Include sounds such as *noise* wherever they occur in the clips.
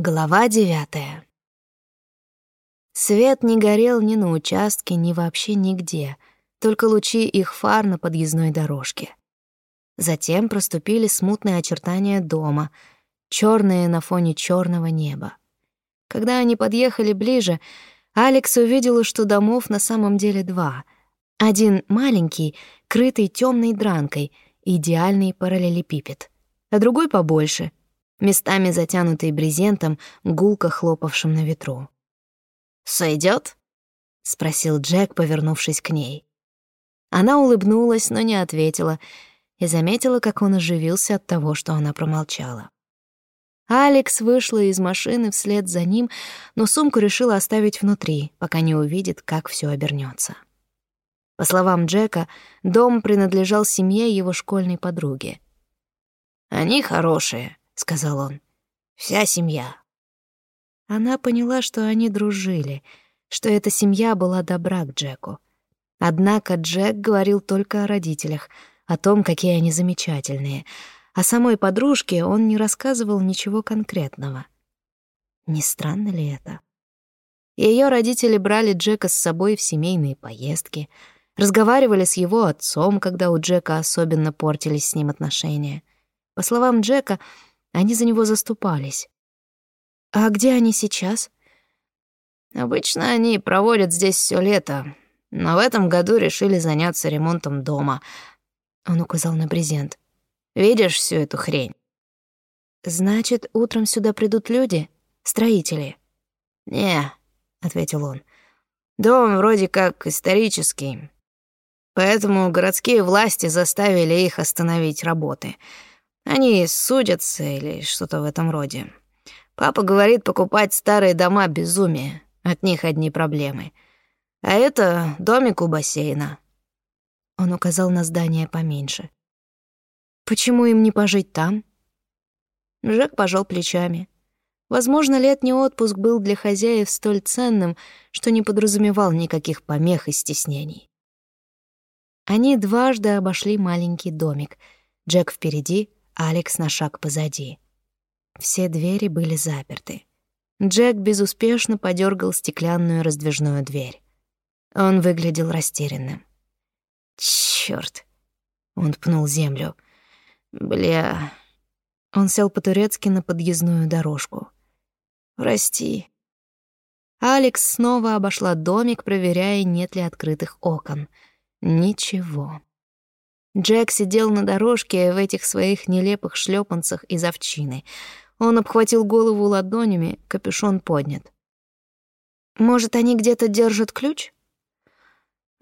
Глава девятая. Свет не горел ни на участке, ни вообще нигде, только лучи их фар на подъездной дорожке. Затем проступили смутные очертания дома, черные на фоне черного неба. Когда они подъехали ближе, Алекс увидела, что домов на самом деле два. Один маленький, крытый темной дранкой, идеальный параллелепипед, а другой побольше — местами затянутый брезентом, гулко хлопавшим на ветру. «Сойдёт?» — спросил Джек, повернувшись к ней. Она улыбнулась, но не ответила, и заметила, как он оживился от того, что она промолчала. Алекс вышла из машины вслед за ним, но сумку решила оставить внутри, пока не увидит, как всё обернётся. По словам Джека, дом принадлежал семье его школьной подруги. «Они хорошие», сказал он. Вся семья. Она поняла, что они дружили, что эта семья была добра к Джеку. Однако Джек говорил только о родителях, о том, какие они замечательные. О самой подружке он не рассказывал ничего конкретного. Не странно ли это? Ее родители брали Джека с собой в семейные поездки, разговаривали с его отцом, когда у Джека особенно портились с ним отношения. По словам Джека, они за него заступались. А где они сейчас? Обычно они проводят здесь все лето, но в этом году решили заняться ремонтом дома. Он указал на брезент. Видишь всю эту хрень? Значит, утром сюда придут люди, строители. Не, ответил он. Дом вроде как исторический. Поэтому городские власти заставили их остановить работы. Они судятся или что-то в этом роде. Папа говорит, покупать старые дома — безумие. От них одни проблемы. А это домик у бассейна. Он указал на здание поменьше. Почему им не пожить там? Жек пожал плечами. Возможно, летний отпуск был для хозяев столь ценным, что не подразумевал никаких помех и стеснений. Они дважды обошли маленький домик. Джек впереди, Алекс на шаг позади. Все двери были заперты. Джек безуспешно подергал стеклянную раздвижную дверь. Он выглядел растерянным. Черт! Он пнул землю. «Бля...» Он сел по-турецки на подъездную дорожку. «Прости». Алекс снова обошла домик, проверяя, нет ли открытых окон. Ничего. Джек сидел на дорожке в этих своих нелепых шлепанцах из овчины. Он обхватил голову ладонями, капюшон поднят. «Может, они где-то держат ключ?»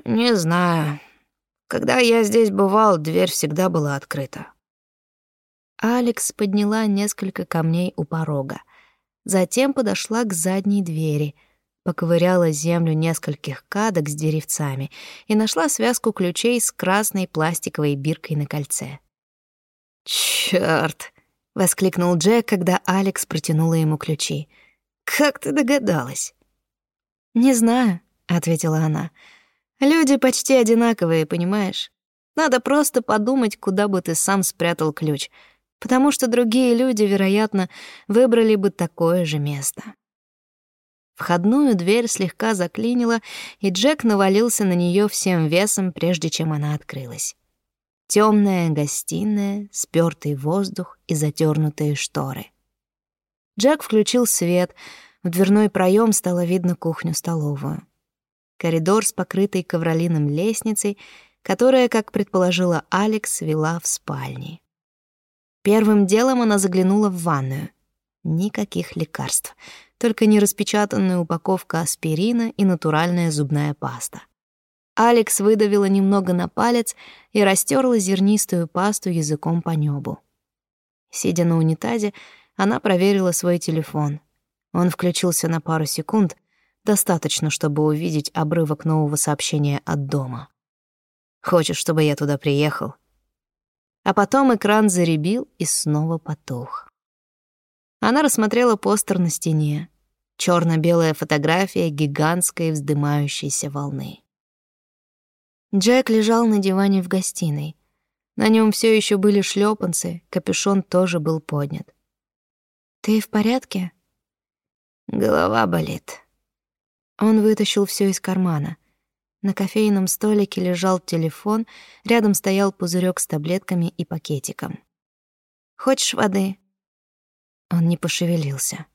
«Не знаю. Когда я здесь бывал, дверь всегда была открыта». Алекс подняла несколько камней у порога. Затем подошла к задней двери — поковыряла землю нескольких кадок с деревцами и нашла связку ключей с красной пластиковой биркой на кольце. «Чёрт!» — воскликнул Джек, когда Алекс протянула ему ключи. «Как ты догадалась?» «Не знаю», — ответила она. «Люди почти одинаковые, понимаешь? Надо просто подумать, куда бы ты сам спрятал ключ, потому что другие люди, вероятно, выбрали бы такое же место». Входную дверь слегка заклинила, и Джек навалился на нее всем весом, прежде чем она открылась. Темная гостиная, спёртый воздух и затернутые шторы. Джек включил свет, в дверной проем стало видно кухню-столовую. Коридор с покрытой ковролином лестницей, которая, как предположила Алекс, вела в спальни. Первым делом она заглянула в ванную. Никаких лекарств — только нераспечатанная упаковка аспирина и натуральная зубная паста. Алекс выдавила немного на палец и растерла зернистую пасту языком по небу. Сидя на унитазе, она проверила свой телефон. Он включился на пару секунд, достаточно, чтобы увидеть обрывок нового сообщения от дома. «Хочешь, чтобы я туда приехал?» А потом экран заребил и снова потух. Она рассмотрела постер на стене. Черно белая фотография гигантской вздымающейся волны. Джек лежал на диване в гостиной. На нем все еще были шлепанцы, капюшон тоже был поднят. «Ты в порядке?» Голова болит. Он вытащил все из кармана. На кофейном столике лежал телефон, рядом стоял пузырек с таблетками и пакетиком. «Хочешь воды?» Он не пошевелился.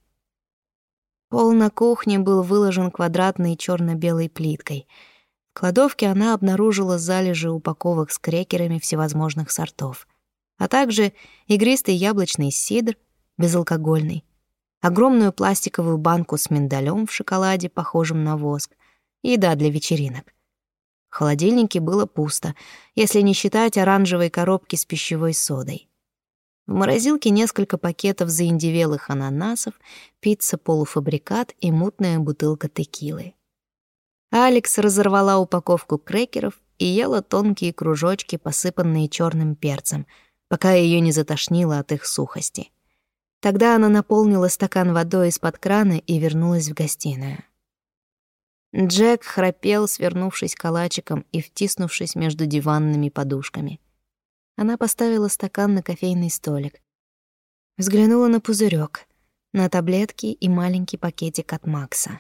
Пол на кухне был выложен квадратной черно белой плиткой. В кладовке она обнаружила залежи упаковок с крекерами всевозможных сортов, а также игристый яблочный сидр, безалкогольный, огромную пластиковую банку с миндалем в шоколаде, похожем на воск, еда для вечеринок. В холодильнике было пусто, если не считать оранжевой коробки с пищевой содой. В морозилке несколько пакетов заиндевелых ананасов, пицца-полуфабрикат и мутная бутылка текилы. Алекс разорвала упаковку крекеров и ела тонкие кружочки, посыпанные черным перцем, пока ее не затошнило от их сухости. Тогда она наполнила стакан водой из-под крана и вернулась в гостиную. Джек храпел, свернувшись калачиком и втиснувшись между диванными подушками — она поставила стакан на кофейный столик. Взглянула на пузырек, на таблетки и маленький пакетик от Макса.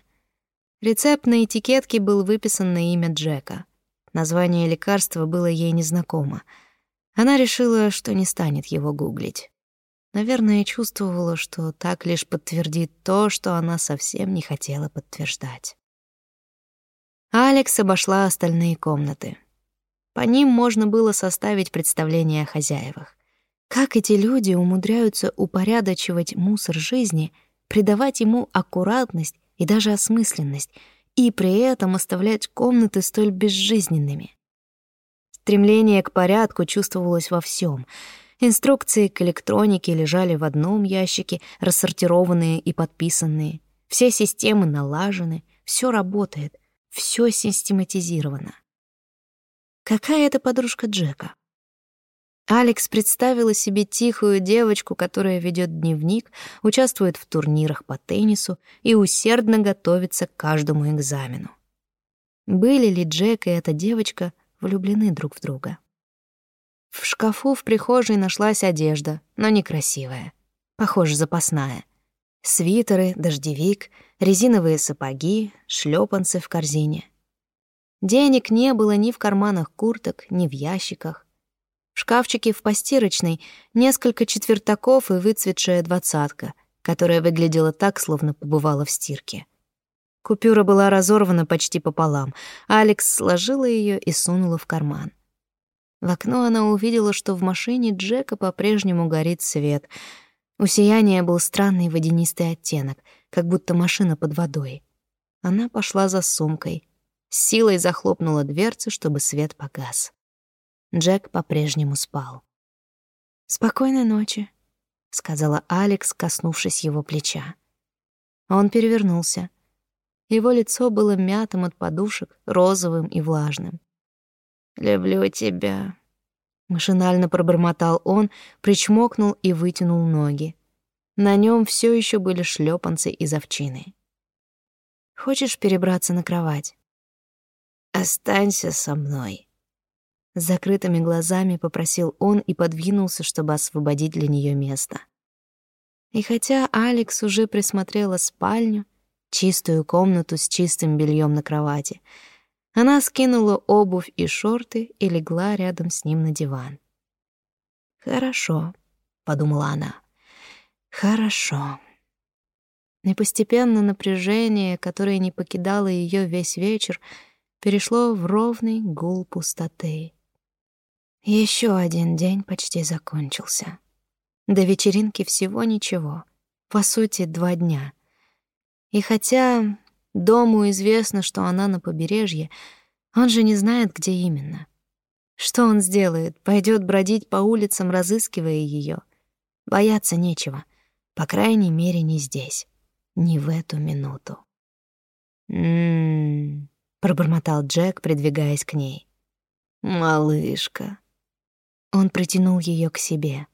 Рецепт на этикетке был выписан на имя Джека. Название лекарства было ей незнакомо. Она решила, что не станет его гуглить. Наверное, чувствовала, что так лишь подтвердит то, что она совсем не хотела подтверждать. Алекс обошла остальные комнаты. По ним можно было составить представление о хозяевах. Как эти люди умудряются упорядочивать мусор жизни, придавать ему аккуратность и даже осмысленность, и при этом оставлять комнаты столь безжизненными. Стремление к порядку чувствовалось во всем. Инструкции к электронике лежали в одном ящике, рассортированные и подписанные. Все системы налажены, все работает, все систематизировано. Какая это подружка Джека? Алекс представила себе тихую девочку, которая ведет дневник, участвует в турнирах по теннису и усердно готовится к каждому экзамену. Были ли Джек и эта девочка влюблены друг в друга? В шкафу в прихожей нашлась одежда, но некрасивая. Похоже, запасная. Свитеры, дождевик, резиновые сапоги, шлепанцы в корзине. Денег не было ни в карманах курток, ни в ящиках. В шкафчике в постирочной несколько четвертаков и выцветшая двадцатка, которая выглядела так, словно побывала в стирке. Купюра была разорвана почти пополам. Алекс сложила ее и сунула в карман. В окно она увидела, что в машине Джека по-прежнему горит свет. У сияния был странный водянистый оттенок, как будто машина под водой. Она пошла за сумкой — с силой захлопнула дверцу, чтобы свет погас. Джек по-прежнему спал. «Спокойной ночи», — сказала Алекс, коснувшись его плеча. Он перевернулся. Его лицо было мятым от подушек, розовым и влажным. «Люблю тебя», — машинально пробормотал он, причмокнул и вытянул ноги. На нем все еще были шлепанцы из овчины. «Хочешь перебраться на кровать?» «Останься со мной». С закрытыми глазами попросил он и подвинулся, чтобы освободить для нее место. И хотя Алекс уже присмотрела спальню, чистую комнату с чистым бельем на кровати, она скинула обувь и шорты и легла рядом с ним на диван. «Хорошо», — подумала она, — «хорошо». И постепенно напряжение, которое не покидало ее весь вечер, — перешло в ровный гул пустоты. Еще один день почти закончился. До вечеринки всего ничего. По сути, два дня. И хотя дому известно, что она на побережье, он же не знает, где именно. Что он сделает? Пойдет бродить по улицам, разыскивая ее. Бояться нечего. По крайней мере, не здесь. Не в эту минуту. М-м пробормотал Джек, придвигаясь к ней. Малышка. Он притянул ее к себе.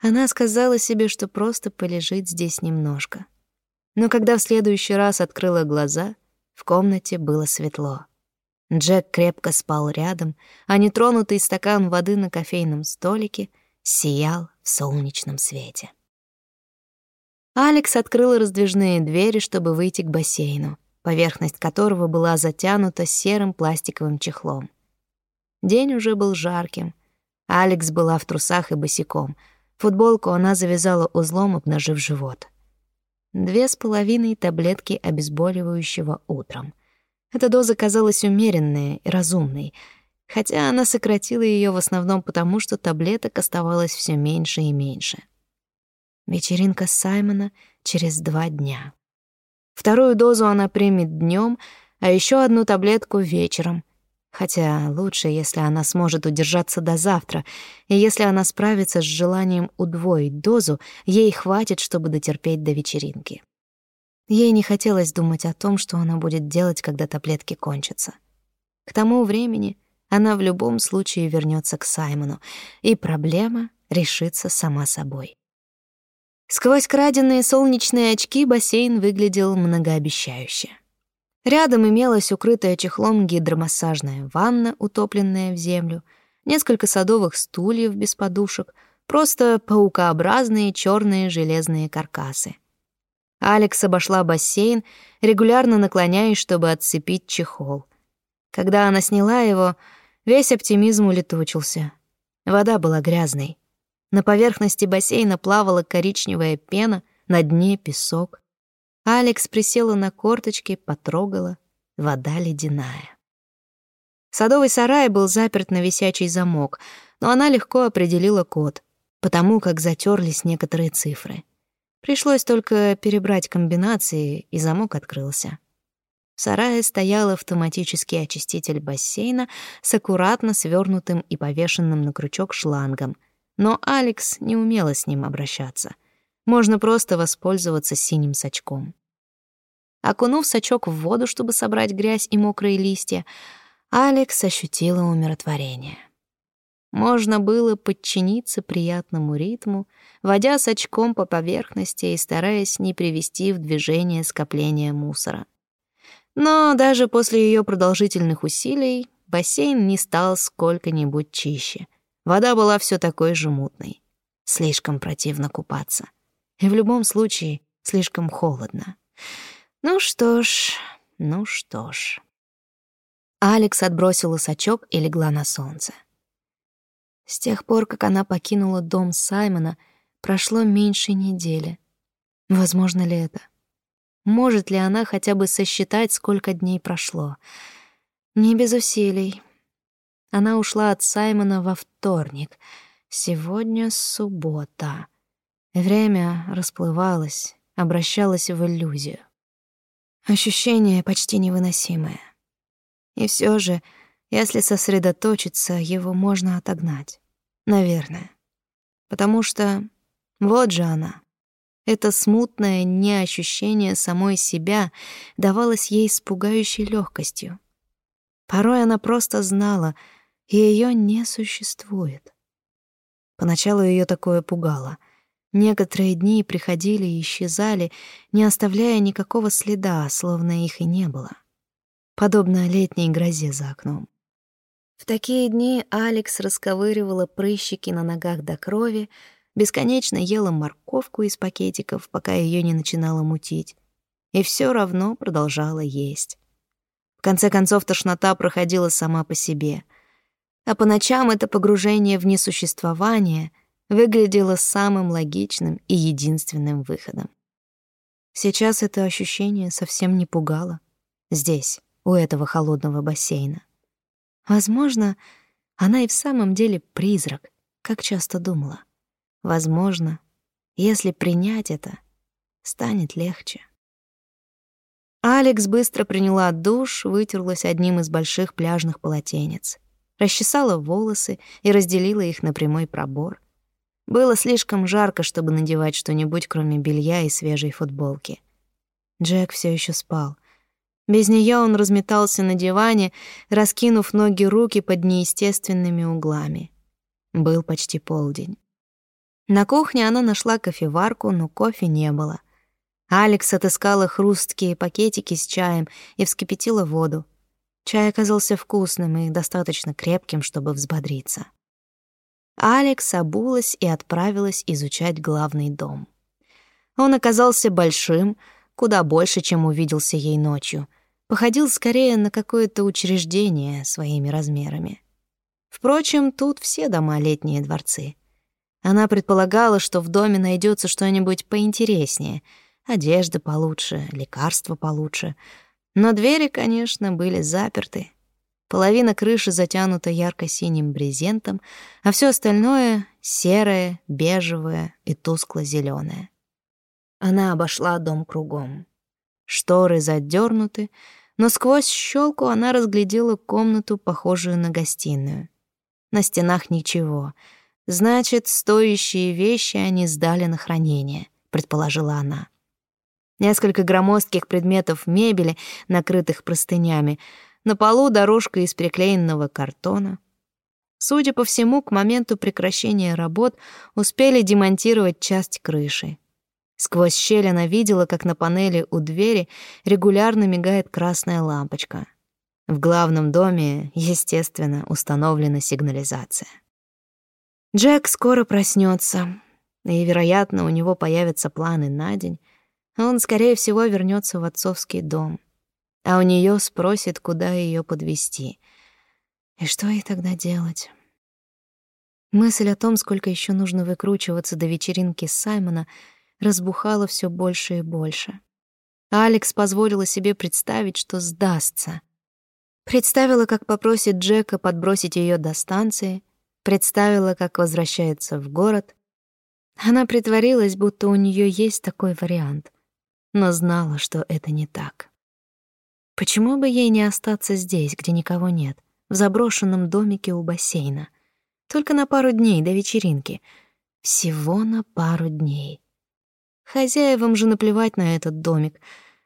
Она сказала себе, что просто полежит здесь немножко. Но когда в следующий раз открыла глаза, в комнате было светло. Джек крепко спал рядом, а нетронутый стакан воды на кофейном столике сиял в солнечном свете. Алекс открыл раздвижные двери, чтобы выйти к бассейну, поверхность которого была затянута серым пластиковым чехлом. День уже был жарким. Алекс была в трусах и босиком. Футболку она завязала узлом, обнажив живот. Две с половиной таблетки обезболивающего утром. Эта доза казалась умеренной и разумной, хотя она сократила ее в основном потому, что таблеток оставалось все меньше и меньше. Вечеринка Саймона через два дня. Вторую дозу она примет днем, а еще одну таблетку вечером. Хотя лучше, если она сможет удержаться до завтра, и если она справится с желанием удвоить дозу, ей хватит, чтобы дотерпеть до вечеринки. Ей не хотелось думать о том, что она будет делать, когда таблетки кончатся. К тому времени она в любом случае вернется к Саймону, и проблема решится сама собой. Сквозь краденные солнечные очки бассейн выглядел многообещающе. Рядом имелась укрытая чехлом гидромассажная ванна, утопленная в землю, несколько садовых стульев без подушек, просто паукообразные черные железные каркасы. Алекс обошла бассейн, регулярно наклоняясь, чтобы отцепить чехол. Когда она сняла его, весь оптимизм улетучился. Вода была грязной. На поверхности бассейна плавала коричневая пена, на дне песок. Алекс присела на корточки, потрогала. Вода ледяная. Садовый сарай был заперт на висячий замок, но она легко определила код, потому как затерлись некоторые цифры. Пришлось только перебрать комбинации, и замок открылся. В сарае стоял автоматический очиститель бассейна с аккуратно свернутым и повешенным на крючок шлангом, но Алекс не умела с ним обращаться. Можно просто воспользоваться синим сачком. Окунув сачок в воду, чтобы собрать грязь и мокрые листья, Алекс ощутила умиротворение. Можно было подчиниться приятному ритму, водя сачком по поверхности и стараясь не привести в движение скопление мусора. Но даже после ее продолжительных усилий бассейн не стал сколько-нибудь чище. Вода была все такой же мутной. Слишком противно купаться. И в любом случае слишком холодно. Ну что ж, ну что ж. Алекс отбросила сачок и легла на солнце. С тех пор, как она покинула дом Саймона, прошло меньше недели. Возможно ли это? Может ли она хотя бы сосчитать, сколько дней прошло? Не без усилий. Она ушла от Саймона во вторник. Сегодня суббота. Время расплывалось, обращалось в иллюзию. Ощущение почти невыносимое. И все же, если сосредоточиться, его можно отогнать. Наверное. Потому что вот же она. Это смутное неощущение самой себя давалось ей с пугающей легкостью. Порой она просто знала, и ее не существует. Поначалу ее такое пугало — Некоторые дни приходили и исчезали, не оставляя никакого следа, словно их и не было. Подобно летней грозе за окном. В такие дни Алекс расковыривала прыщики на ногах до крови, бесконечно ела морковку из пакетиков, пока ее не начинало мутить, и все равно продолжала есть. В конце концов, тошнота проходила сама по себе. А по ночам это погружение в несуществование выглядело самым логичным и единственным выходом. Сейчас это ощущение совсем не пугало. Здесь, у этого холодного бассейна. Возможно, она и в самом деле призрак, как часто думала. Возможно, если принять это, станет легче. Алекс быстро приняла душ, вытерлась одним из больших пляжных полотенец, расчесала волосы и разделила их на прямой пробор — было слишком жарко, чтобы надевать что-нибудь, кроме белья и свежей футболки. Джек все еще спал. Без нее он разметался на диване, раскинув ноги руки под неестественными углами. Был почти полдень. На кухне она нашла кофеварку, но кофе не было. Алекс отыскала хрусткие пакетики с чаем и вскипятила воду. Чай оказался вкусным и достаточно крепким, чтобы взбодриться. Алекс обулась и отправилась изучать главный дом. Он оказался большим, куда больше, чем увиделся ей ночью. Походил скорее на какое-то учреждение своими размерами. Впрочем, тут все дома летние дворцы. Она предполагала, что в доме найдется что-нибудь поинтереснее, одежда получше, лекарства получше. Но двери, конечно, были заперты. Половина крыши затянута ярко-синим брезентом, а все остальное — серое, бежевое и тускло зеленое Она обошла дом кругом. Шторы задернуты, но сквозь щелку она разглядела комнату, похожую на гостиную. На стенах ничего. Значит, стоящие вещи они сдали на хранение, предположила она. Несколько громоздких предметов мебели, накрытых простынями, на полу дорожка из приклеенного картона. Судя по всему, к моменту прекращения работ успели демонтировать часть крыши. Сквозь щель она видела, как на панели у двери регулярно мигает красная лампочка — в главном доме, естественно, установлена сигнализация. Джек скоро проснется, и, вероятно, у него появятся планы на день. Он, скорее всего, вернется в отцовский дом, а у нее спросит, куда ее подвести. И что ей тогда делать? Мысль о том, сколько еще нужно выкручиваться до вечеринки Саймона, разбухала все больше и больше. Алекс позволила себе представить, что сдастся. Представила, как попросит Джека подбросить ее до станции, представила, как возвращается в город. Она притворилась, будто у нее есть такой вариант, но знала, что это не так. Почему бы ей не остаться здесь, где никого нет, в заброшенном домике у бассейна? Только на пару дней до вечеринки. Всего на пару дней. Хозяевам же наплевать на этот домик.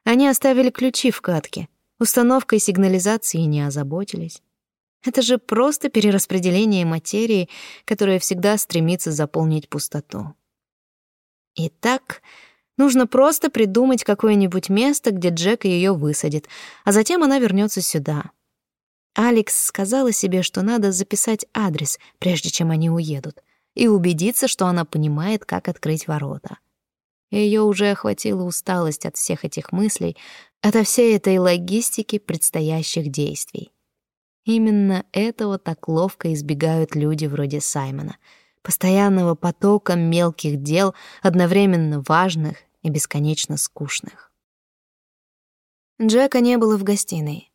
Они оставили ключи в катке — Установкой сигнализации не озаботились. Это же просто перераспределение материи, которая всегда стремится заполнить пустоту. Итак, нужно просто придумать какое-нибудь место, где Джек ее высадит, а затем она вернется сюда. Алекс сказала себе, что надо записать адрес, прежде чем они уедут, и убедиться, что она понимает, как открыть ворота. Ее уже охватила усталость от всех этих мыслей, ото всей этой логистики предстоящих действий. Именно этого так ловко избегают люди вроде Саймона, постоянного потока мелких дел, одновременно важных и бесконечно скучных. Джека не было в гостиной,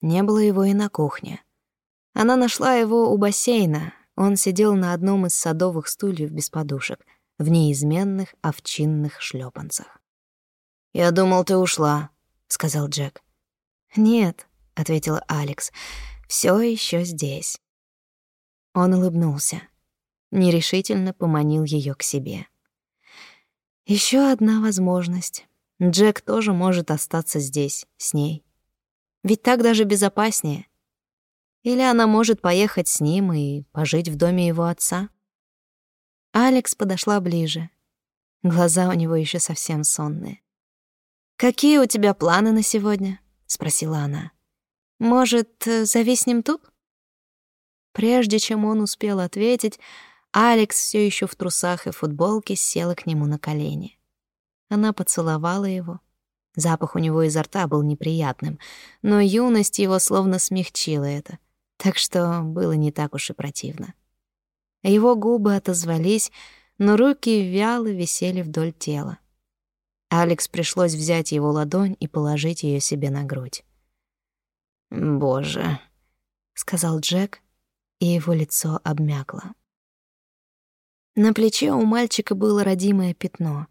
не было его и на кухне. Она нашла его у бассейна, он сидел на одном из садовых стульев без подушек, в неизменных овчинных шлепанцах. «Я думал, ты ушла», сказал Джек. Нет, ответила Алекс. Все еще здесь. Он улыбнулся, нерешительно поманил ее к себе. Еще одна возможность. Джек тоже может остаться здесь с ней. Ведь так даже безопаснее. Или она может поехать с ним и пожить в доме его отца. Алекс подошла ближе. Глаза у него еще совсем сонные. «Какие у тебя планы на сегодня?» — спросила она. «Может, зависнем тут?» Прежде чем он успел ответить, Алекс все еще в трусах и футболке села к нему на колени. Она поцеловала его. Запах у него изо рта был неприятным, но юность его словно смягчила это, так что было не так уж и противно. Его губы отозвались, но руки вяло висели вдоль тела. Алекс пришлось взять его ладонь и положить ее себе на грудь. «Боже», — сказал Джек, и его лицо обмякло. На плече у мальчика было родимое пятно,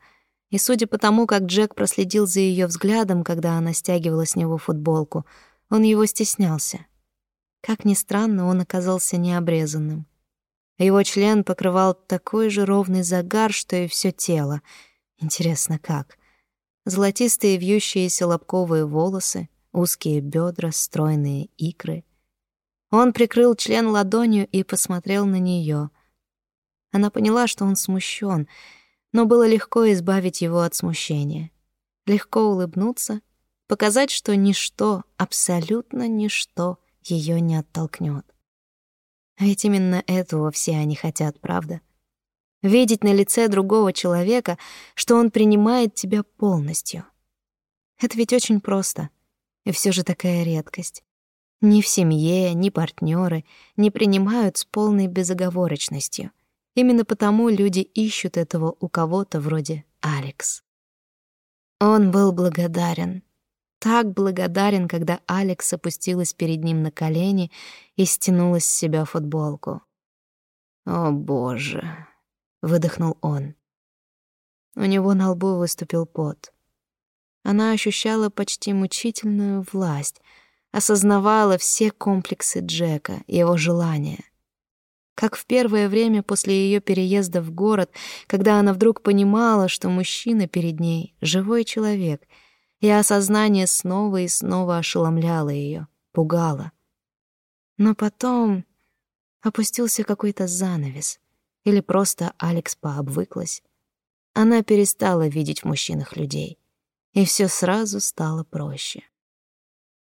и судя по тому, как Джек проследил за ее взглядом, когда она стягивала с него футболку, он его стеснялся. Как ни странно, он оказался необрезанным. Его член покрывал такой же ровный загар, что и все тело. Интересно, как? золотистые вьющиеся лобковые волосы, узкие бедра, стройные икры. Он прикрыл член ладонью и посмотрел на нее. Она поняла, что он смущен, но было легко избавить его от смущения. Легко улыбнуться, показать, что ничто, абсолютно ничто ее не оттолкнет. А ведь именно этого все они хотят, правда? Видеть на лице другого человека, что он принимает тебя полностью. Это ведь очень просто. И все же такая редкость. Ни в семье, ни партнеры не принимают с полной безоговорочностью. Именно потому люди ищут этого у кого-то вроде Алекс. Он был благодарен. Так благодарен, когда Алекс опустилась перед ним на колени и стянула с себя футболку. «О, боже!» — выдохнул он. У него на лбу выступил пот. Она ощущала почти мучительную власть, осознавала все комплексы Джека, его желания. Как в первое время после ее переезда в город, когда она вдруг понимала, что мужчина перед ней — живой человек, и осознание снова и снова ошеломляло ее, пугало. Но потом опустился какой-то занавес, или просто Алекс пообвыклась. Она перестала видеть в мужчинах людей и все сразу стало проще.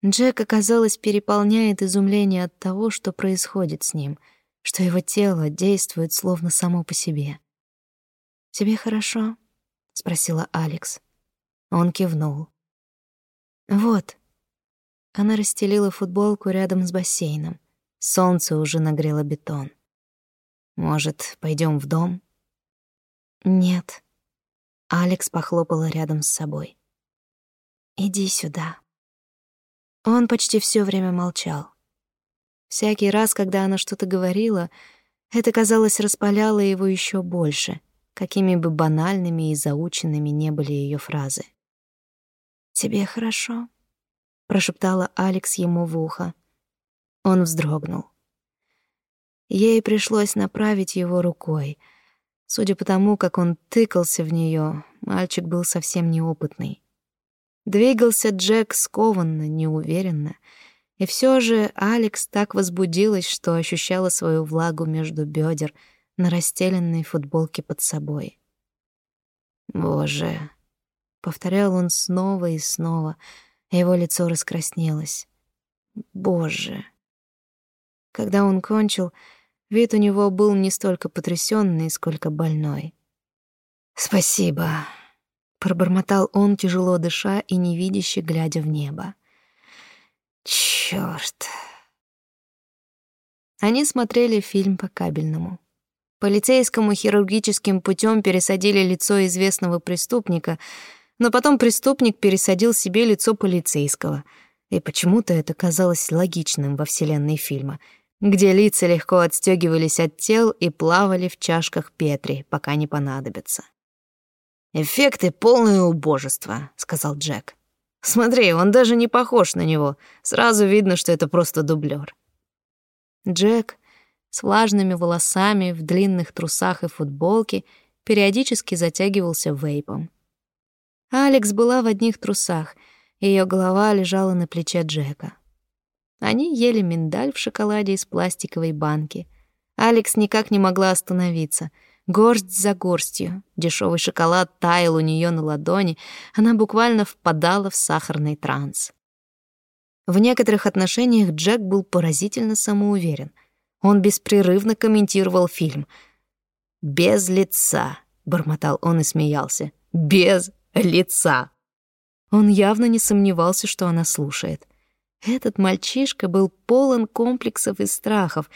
Джек, оказалось, переполняет изумление от того, что происходит с ним, что его тело действует словно само по себе. «Тебе хорошо?» — спросила Алекс. Он кивнул. «Вот». Она расстелила футболку рядом с бассейном. Солнце уже нагрело бетон. «Может, пойдем в дом?» «Нет». Алекс похлопала рядом с собой. Иди сюда. Он почти все время молчал. Всякий раз, когда она что-то говорила, это, казалось, распаляло его еще больше, какими бы банальными и заученными не были ее фразы. «Тебе хорошо?» — прошептала Алекс ему в ухо. Он вздрогнул. Ей пришлось направить его рукой. Судя по тому, как он тыкался в нее, мальчик был совсем неопытный. Двигался Джек скованно, неуверенно. И все же Алекс так возбудилась, что ощущала свою влагу между бедер на расстеленной футболке под собой. «Боже!» — повторял он снова и снова, его лицо раскраснелось. «Боже!» Когда он кончил, вид у него был не столько потрясенный, сколько больной. «Спасибо!» пробормотал он, тяжело дыша и невидяще глядя в небо. Чёрт. Они смотрели фильм по кабельному. Полицейскому хирургическим путем пересадили лицо известного преступника, но потом преступник пересадил себе лицо полицейского. И почему-то это казалось логичным во вселенной фильма, где лица легко отстегивались от тел и плавали в чашках Петри, пока не понадобится. «Эффекты — полное убожество», — сказал Джек. «Смотри, он даже не похож на него. Сразу видно, что это просто дублер. Джек с влажными волосами, в длинных трусах и футболке, периодически затягивался вейпом. Алекс была в одних трусах, ее голова лежала на плече Джека. Они ели миндаль в шоколаде из пластиковой банки. Алекс никак не могла остановиться — горсть за горстью. Дешевый шоколад таял у нее на ладони, она буквально впадала в сахарный транс. В некоторых отношениях Джек был поразительно самоуверен. Он беспрерывно комментировал фильм. «Без лица», — бормотал он и смеялся. «Без лица». Он явно не сомневался, что она слушает. Этот мальчишка был полон комплексов и страхов,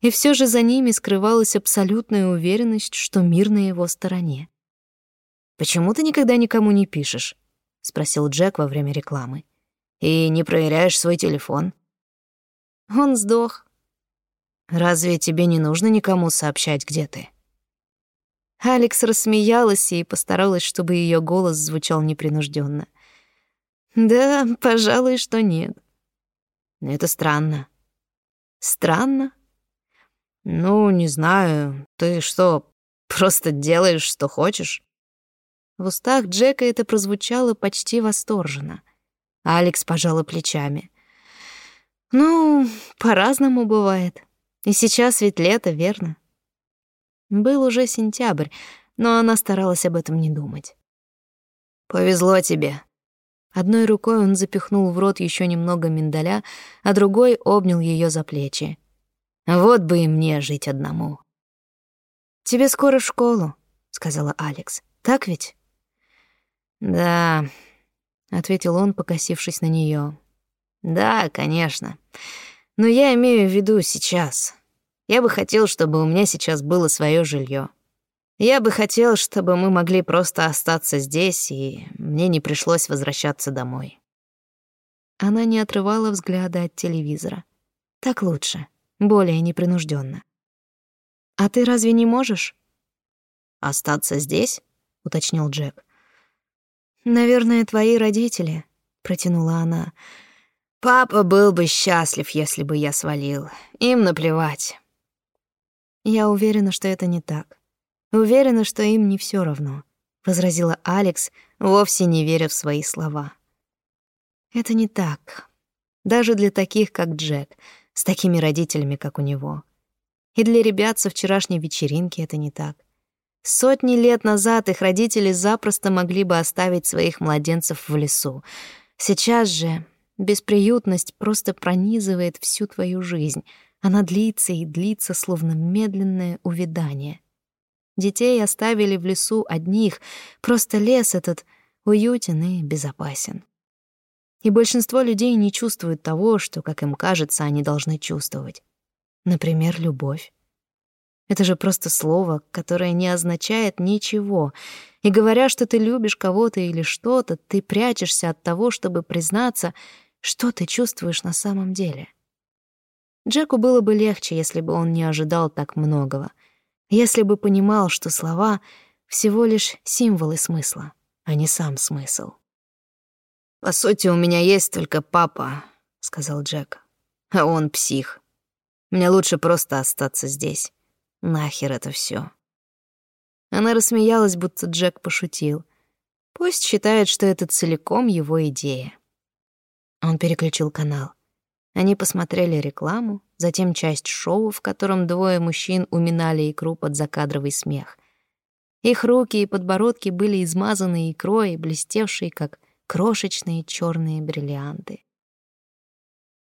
и все же за ними скрывалась абсолютная уверенность, что мир на его стороне. «Почему ты никогда никому не пишешь?» — спросил Джек во время рекламы. «И не проверяешь свой телефон?» «Он сдох». «Разве тебе не нужно никому сообщать, где ты?» Алекс рассмеялась и постаралась, чтобы ее голос звучал непринужденно. «Да, пожалуй, что нет». Это странно. Странно? Ну, не знаю. Ты что, просто делаешь, что хочешь? В устах Джека это прозвучало почти восторженно. Алекс пожала плечами. Ну, по-разному бывает. И сейчас ведь лето, верно? Был уже сентябрь, но она старалась об этом не думать. Повезло тебе, Одной рукой он запихнул в рот еще немного миндаля, а другой обнял ее за плечи. Вот бы и мне жить одному. «Тебе скоро в школу», — сказала Алекс. «Так ведь?» «Да», — ответил он, покосившись на нее. «Да, конечно. Но я имею в виду сейчас. Я бы хотел, чтобы у меня сейчас было свое жилье. Я бы хотел, чтобы мы могли просто остаться здесь, и мне не пришлось возвращаться домой». Она не отрывала взгляда от телевизора. Так лучше, более непринужденно. «А ты разве не можешь?» «Остаться здесь?» — уточнил Джек. «Наверное, твои родители», — протянула она. «Папа был бы счастлив, если бы я свалил. Им наплевать». «Я уверена, что это не так. Уверена, что им не все равно», — возразила Алекс, вовсе не веря в свои слова. «Это не так. Даже для таких, как Джек, с такими родителями, как у него. И для ребят со вчерашней вечеринки это не так. Сотни лет назад их родители запросто могли бы оставить своих младенцев в лесу. Сейчас же бесприютность просто пронизывает всю твою жизнь. Она длится и длится, словно медленное увядание. Детей оставили в лесу одних, просто лес этот уютен и безопасен. И большинство людей не чувствуют того, что, как им кажется, они должны чувствовать. Например, любовь. Это же просто слово, которое не означает ничего. И говоря, что ты любишь кого-то или что-то, ты прячешься от того, чтобы признаться, что ты чувствуешь на самом деле. Джеку было бы легче, если бы он не ожидал так многого. Если бы понимал, что слова — всего лишь символы смысла, а не сам смысл. «По сути, у меня есть только папа», — сказал Джек. «А он псих. Мне лучше просто остаться здесь». Нахер это все. Она рассмеялась, будто Джек пошутил. Пусть считает, что это целиком его идея. Он переключил канал. Они посмотрели рекламу, затем часть шоу, в котором двое мужчин уминали икру под закадровый смех. Их руки и подбородки были измазаны икрой, блестевшей, как крошечные черные бриллианты.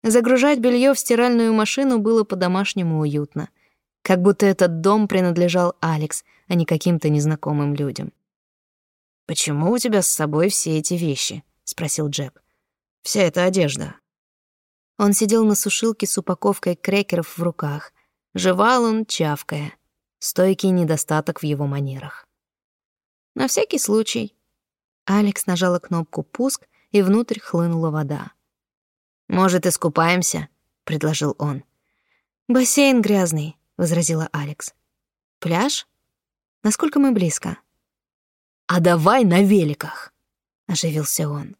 Загружать белье в стиральную машину было по-домашнему уютно — как будто этот дом принадлежал Алекс, а не каким-то незнакомым людям. «Почему у тебя с собой все эти вещи?» — спросил Джек. «Вся эта одежда». Он сидел на сушилке с упаковкой крекеров в руках. Жевал он, чавкая. Стойкий недостаток в его манерах. На всякий случай. Алекс нажала кнопку «Пуск», и внутрь хлынула вода. «Может, искупаемся?» — предложил он. «Бассейн грязный возразила Алекс. Пляж? Насколько мы близко? А давай на великах, оживился он.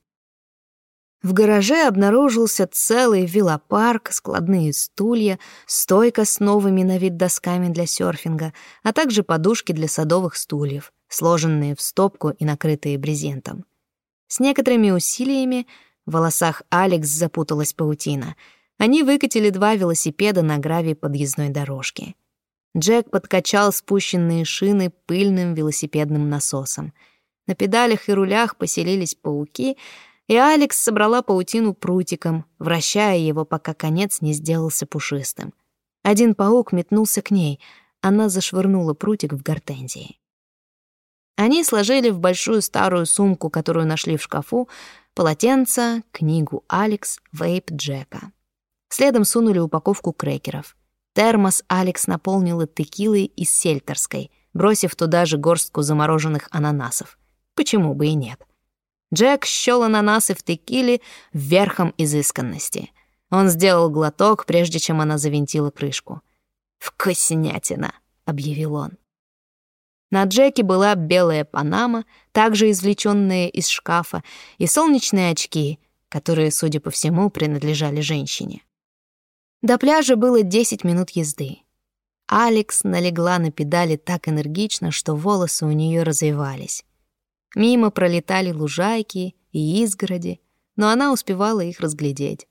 В гараже обнаружился целый велопарк, складные стулья, стойка с новыми на вид досками для серфинга, а также подушки для садовых стульев, сложенные в стопку и накрытые брезентом. С некоторыми усилиями в волосах Алекс запуталась паутина — они выкатили два велосипеда на гравий подъездной дорожки. Джек подкачал спущенные шины пыльным велосипедным насосом. На педалях и рулях поселились пауки, и Алекс собрала паутину прутиком, вращая его, пока конец не сделался пушистым. Один паук метнулся к ней, она зашвырнула прутик в гортензии. Они сложили в большую старую сумку, которую нашли в шкафу, полотенце, книгу Алекс, вейп Джека. Следом сунули упаковку крекеров. Термос Алекс наполнила текилой из сельтерской, бросив туда же горстку замороженных ананасов. Почему бы и нет? Джек счёл ананасы в текиле верхом изысканности. Он сделал глоток, прежде чем она завинтила крышку. «Вкуснятина», — объявил он. На Джеке была белая панама, также извлечённая из шкафа, и солнечные очки, которые, судя по всему, принадлежали женщине. До пляжа было 10 минут езды. Алекс налегла на педали так энергично, что волосы у нее развивались. Мимо пролетали лужайки и изгороди, но она успевала их разглядеть.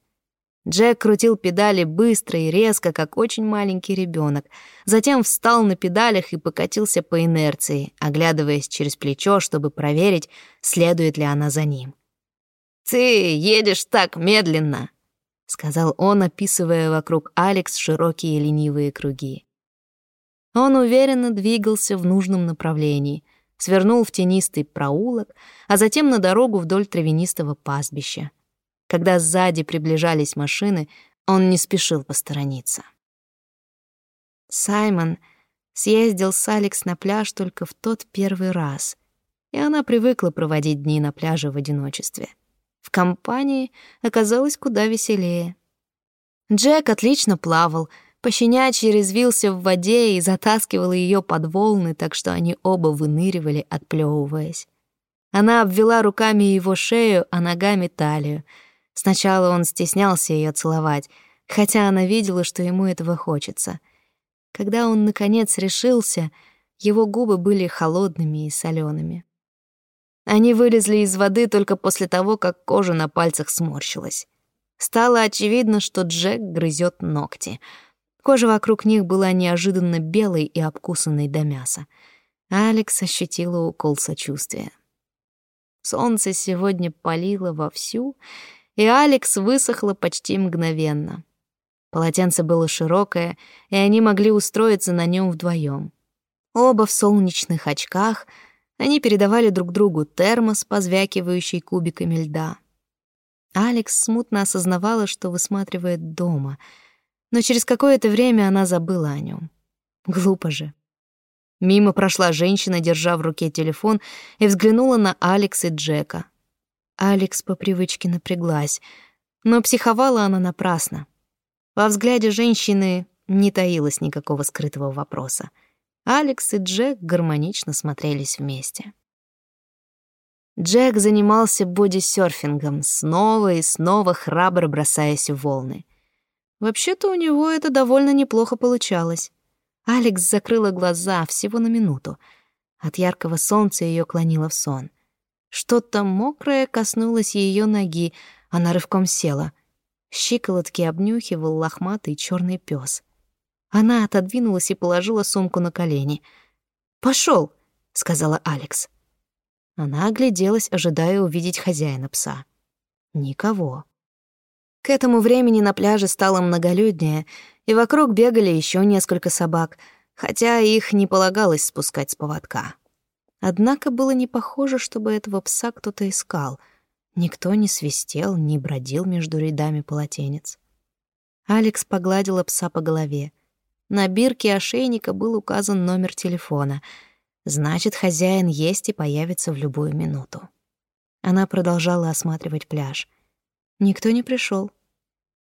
Джек крутил педали быстро и резко, как очень маленький ребенок. Затем встал на педалях и покатился по инерции, оглядываясь через плечо, чтобы проверить, следует ли она за ним. «Ты едешь так медленно!» сказал он, описывая вокруг Алекс широкие ленивые круги. Он уверенно двигался в нужном направлении, свернул в тенистый проулок, а затем на дорогу вдоль травянистого пастбища. Когда сзади приближались машины, он не спешил посторониться. Саймон съездил с Алекс на пляж только в тот первый раз, и она привыкла проводить дни на пляже в одиночестве. В компании оказалось куда веселее. Джек отлично плавал, пощенячьи резвился в воде и затаскивал ее под волны, так что они оба выныривали, отплевываясь. Она обвела руками его шею, а ногами талию. Сначала он стеснялся ее целовать, хотя она видела, что ему этого хочется. Когда он, наконец, решился, его губы были холодными и солеными. Они вылезли из воды только после того, как кожа на пальцах сморщилась. Стало очевидно, что Джек грызет ногти. Кожа вокруг них была неожиданно белой и обкусанной до мяса. Алекс ощутила укол сочувствия. Солнце сегодня палило вовсю, и Алекс высохла почти мгновенно. Полотенце было широкое, и они могли устроиться на нем вдвоем. Оба в солнечных очках — они передавали друг другу термос, позвякивающий кубиками льда. Алекс смутно осознавала, что высматривает дома, но через какое-то время она забыла о нем. Глупо же. Мимо прошла женщина, держа в руке телефон, и взглянула на Алекс и Джека. Алекс по привычке напряглась, но психовала она напрасно. Во взгляде женщины не таилось никакого скрытого вопроса — Алекс и Джек гармонично смотрелись вместе. Джек занимался бодисерфингом, снова и снова храбро бросаясь в волны. Вообще-то у него это довольно неплохо получалось. Алекс закрыла глаза всего на минуту. От яркого солнца ее клонило в сон. Что-то мокрое коснулось ее ноги, она рывком села. Щиколотки обнюхивал лохматый черный пес. Она отодвинулась и положила сумку на колени. «Пошёл», — сказала Алекс. Она огляделась, ожидая увидеть хозяина пса. Никого. К этому времени на пляже стало многолюднее, и вокруг бегали еще несколько собак, хотя их не полагалось спускать с поводка. Однако было не похоже, чтобы этого пса кто-то искал. Никто не свистел, не бродил между рядами полотенец. Алекс погладила пса по голове. На бирке ошейника был указан номер телефона. Значит, хозяин есть и появится в любую минуту. Она продолжала осматривать пляж. Никто не пришел.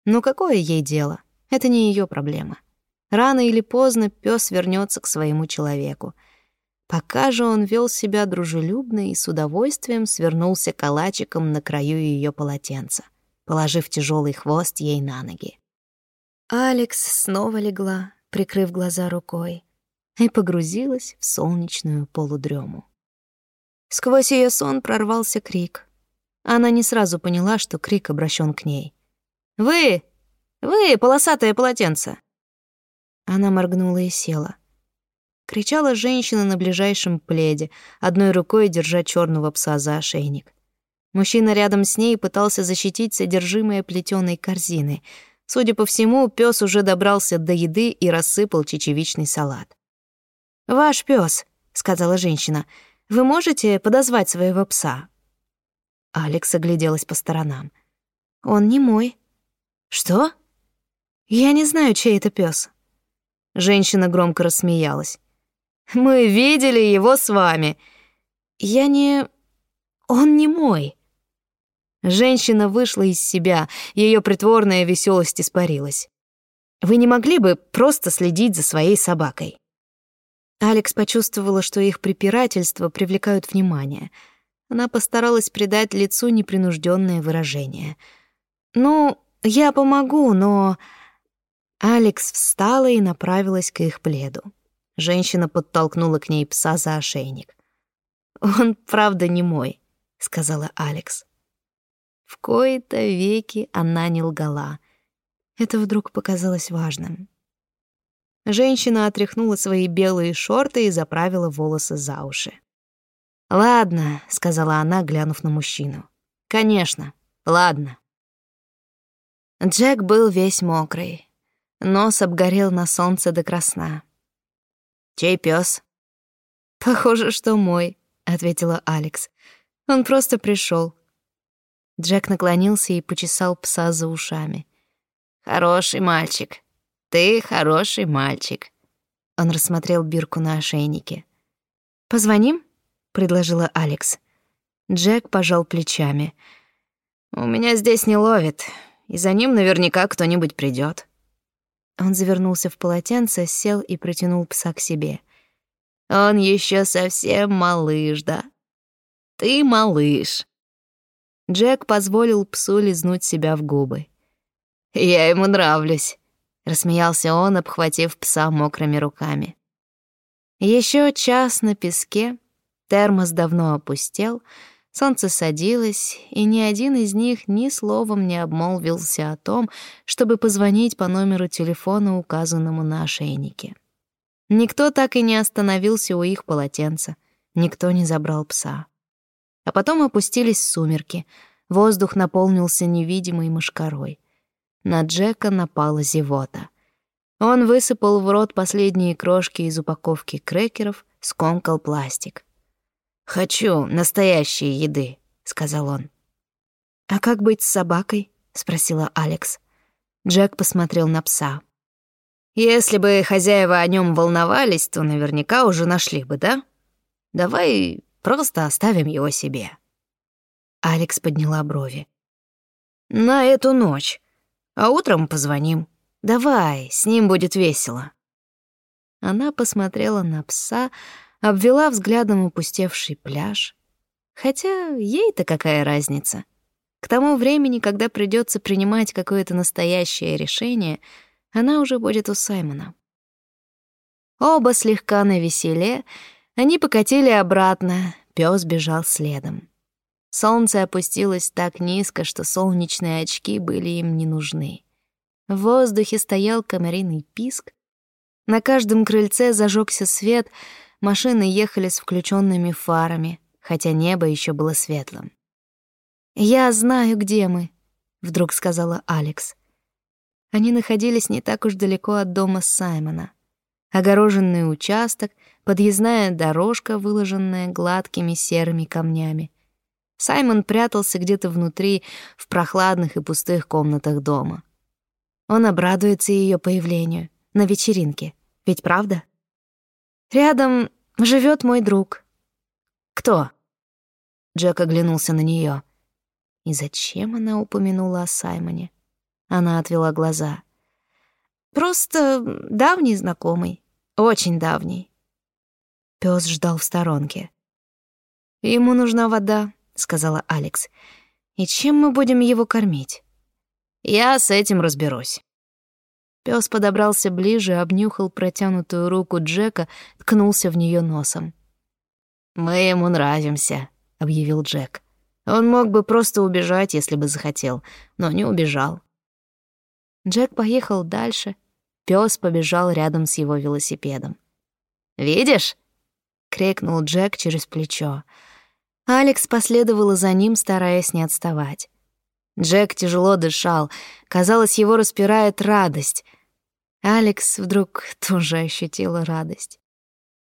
Но какое ей дело? Это не ее проблема. Рано или поздно пес вернется к своему человеку. Пока же он вел себя дружелюбно и с удовольствием свернулся калачиком на краю ее полотенца, положив тяжелый хвост ей на ноги. Алекс снова легла, прикрыв глаза рукой, и погрузилась в солнечную полудрему. Сквозь ее сон прорвался крик. Она не сразу поняла, что крик обращен к ней. «Вы! Вы, полосатое полотенце!» Она моргнула и села. Кричала женщина на ближайшем пледе, одной рукой держа черного пса за ошейник. Мужчина рядом с ней пытался защитить содержимое плетеной корзины — Судя по всему, пес уже добрался до еды и рассыпал чечевичный салат. «Ваш пес, сказала женщина. «Вы можете подозвать своего пса?» Алекс огляделась по сторонам. «Он не мой». «Что?» «Я не знаю, чей это пес. Женщина громко рассмеялась. «Мы видели его с вами. Я не... Он не мой». Женщина вышла из себя, ее притворная веселость испарилась. Вы не могли бы просто следить за своей собакой? Алекс почувствовала, что их препирательства привлекают внимание. Она постаралась придать лицу непринужденное выражение. «Ну, я помогу, но...» Алекс встала и направилась к их пледу. Женщина подтолкнула к ней пса за ошейник. «Он, правда, не мой», — сказала Алекс. В кои-то веки она не лгала. Это вдруг показалось важным. Женщина отряхнула свои белые шорты и заправила волосы за уши. «Ладно», — сказала она, глянув на мужчину. «Конечно, ладно». Джек был весь мокрый. Нос обгорел на солнце до красна. Чей пес? «Похоже, что мой», — ответила Алекс. «Он просто пришел. Джек наклонился и почесал пса за ушами. «Хороший мальчик. Ты хороший мальчик». Он рассмотрел бирку на ошейнике. «Позвоним?» — предложила Алекс. Джек пожал плечами. «У меня здесь не ловит, и за ним наверняка кто-нибудь придет. Он завернулся в полотенце, сел и протянул пса к себе. «Он еще совсем малыш, да? Ты малыш». Джек позволил псу лизнуть себя в губы. «Я ему нравлюсь», — рассмеялся он, обхватив пса мокрыми руками. Еще час на песке, термос давно опустел, солнце садилось, и ни один из них ни словом не обмолвился о том, чтобы позвонить по номеру телефона, указанному на ошейнике. Никто так и не остановился у их полотенца, никто не забрал пса. А потом опустились сумерки, воздух наполнился невидимой мошкарой. На Джека напала зевота. Он высыпал в рот последние крошки из упаковки крекеров, скомкал пластик. «Хочу настоящей еды», — сказал он. «А как быть с собакой?» — спросила Алекс. Джек посмотрел на пса. «Если бы хозяева о нем волновались, то наверняка уже нашли бы, да? Давай просто оставим его себе». Алекс подняла брови. «На эту ночь а утром позвоним. Давай, с ним будет весело». Она посмотрела на пса, обвела взглядом опустевший пляж. Хотя ей-то какая разница? К тому времени, когда придется принимать какое-то настоящее решение, она уже будет у Саймона. Оба слегка навеселе, они покатили обратно, пес бежал следом. Солнце опустилось так низко, что солнечные очки были им не нужны. В воздухе стоял комариный писк. На каждом крыльце зажегся свет, машины ехали с включенными фарами, хотя небо еще было светлым. «Я знаю, где мы», — вдруг сказала Алекс. Они находились не так уж далеко от дома Саймона. Огороженный участок, подъездная дорожка, выложенная гладкими серыми камнями — Саймон прятался где-то внутри, в прохладных и пустых комнатах дома. Он обрадуется ее появлению на вечеринке. Ведь правда? Рядом живет мой друг. Кто? Джек оглянулся на нее. И зачем она упомянула о Саймоне? Она отвела глаза. Просто давний знакомый, очень давний. Пёс ждал в сторонке. Ему нужна вода, сказала Алекс. «И чем мы будем его кормить?» «Я с этим разберусь». Пёс подобрался ближе, обнюхал протянутую руку Джека, ткнулся в неё носом. «Мы ему нравимся», — объявил Джек. «Он мог бы просто убежать, если бы захотел, но не убежал». Джек поехал дальше. Пёс побежал рядом с его велосипедом. «Видишь?» — крикнул Джек через плечо. Алекс последовала за ним, стараясь не отставать. Джек тяжело дышал, казалось, его распирает радость. Алекс вдруг *laughs* тоже ощутила радость.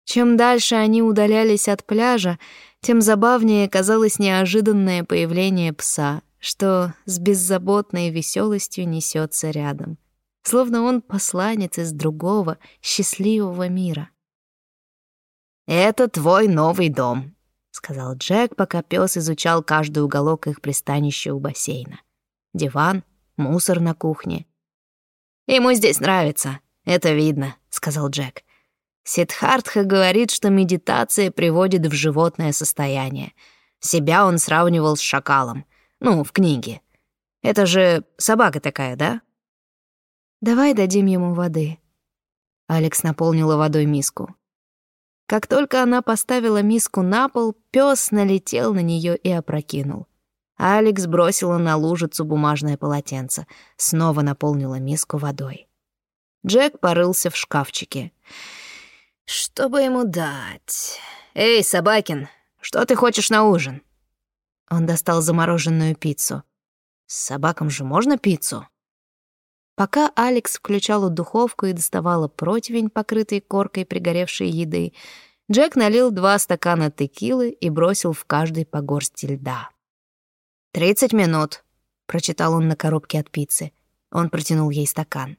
Чем дальше они удалялись от пляжа, тем забавнее казалось неожиданное появление пса, что с беззаботной веселостью несется рядом, словно он посланец из другого, счастливого мира. «Это твой новый дом», сказал Джек, пока пес изучал каждый уголок их пристанища у бассейна. Диван, мусор на кухне. «Ему здесь нравится, это видно», — сказал Джек. Сидхартха говорит, что медитация приводит в животное состояние. Себя он сравнивал с шакалом. Ну, в книге. Это же собака такая, да? «Давай дадим ему воды». Алекс наполнила водой миску. Как только она поставила миску на пол, пес налетел на нее и опрокинул. Алекс бросила на лужицу бумажное полотенце, снова наполнила миску водой. Джек порылся в шкафчике. «Что бы ему дать? Эй, Собакин, что ты хочешь на ужин?» Он достал замороженную пиццу. «С собакам же можно пиццу?» Пока Алекс включала духовку и доставала противень, покрытый коркой пригоревшей еды, Джек налил два стакана текилы и бросил в каждый по горсти льда. «Тридцать минут», — прочитал он на коробке от пиццы. Он протянул ей стакан.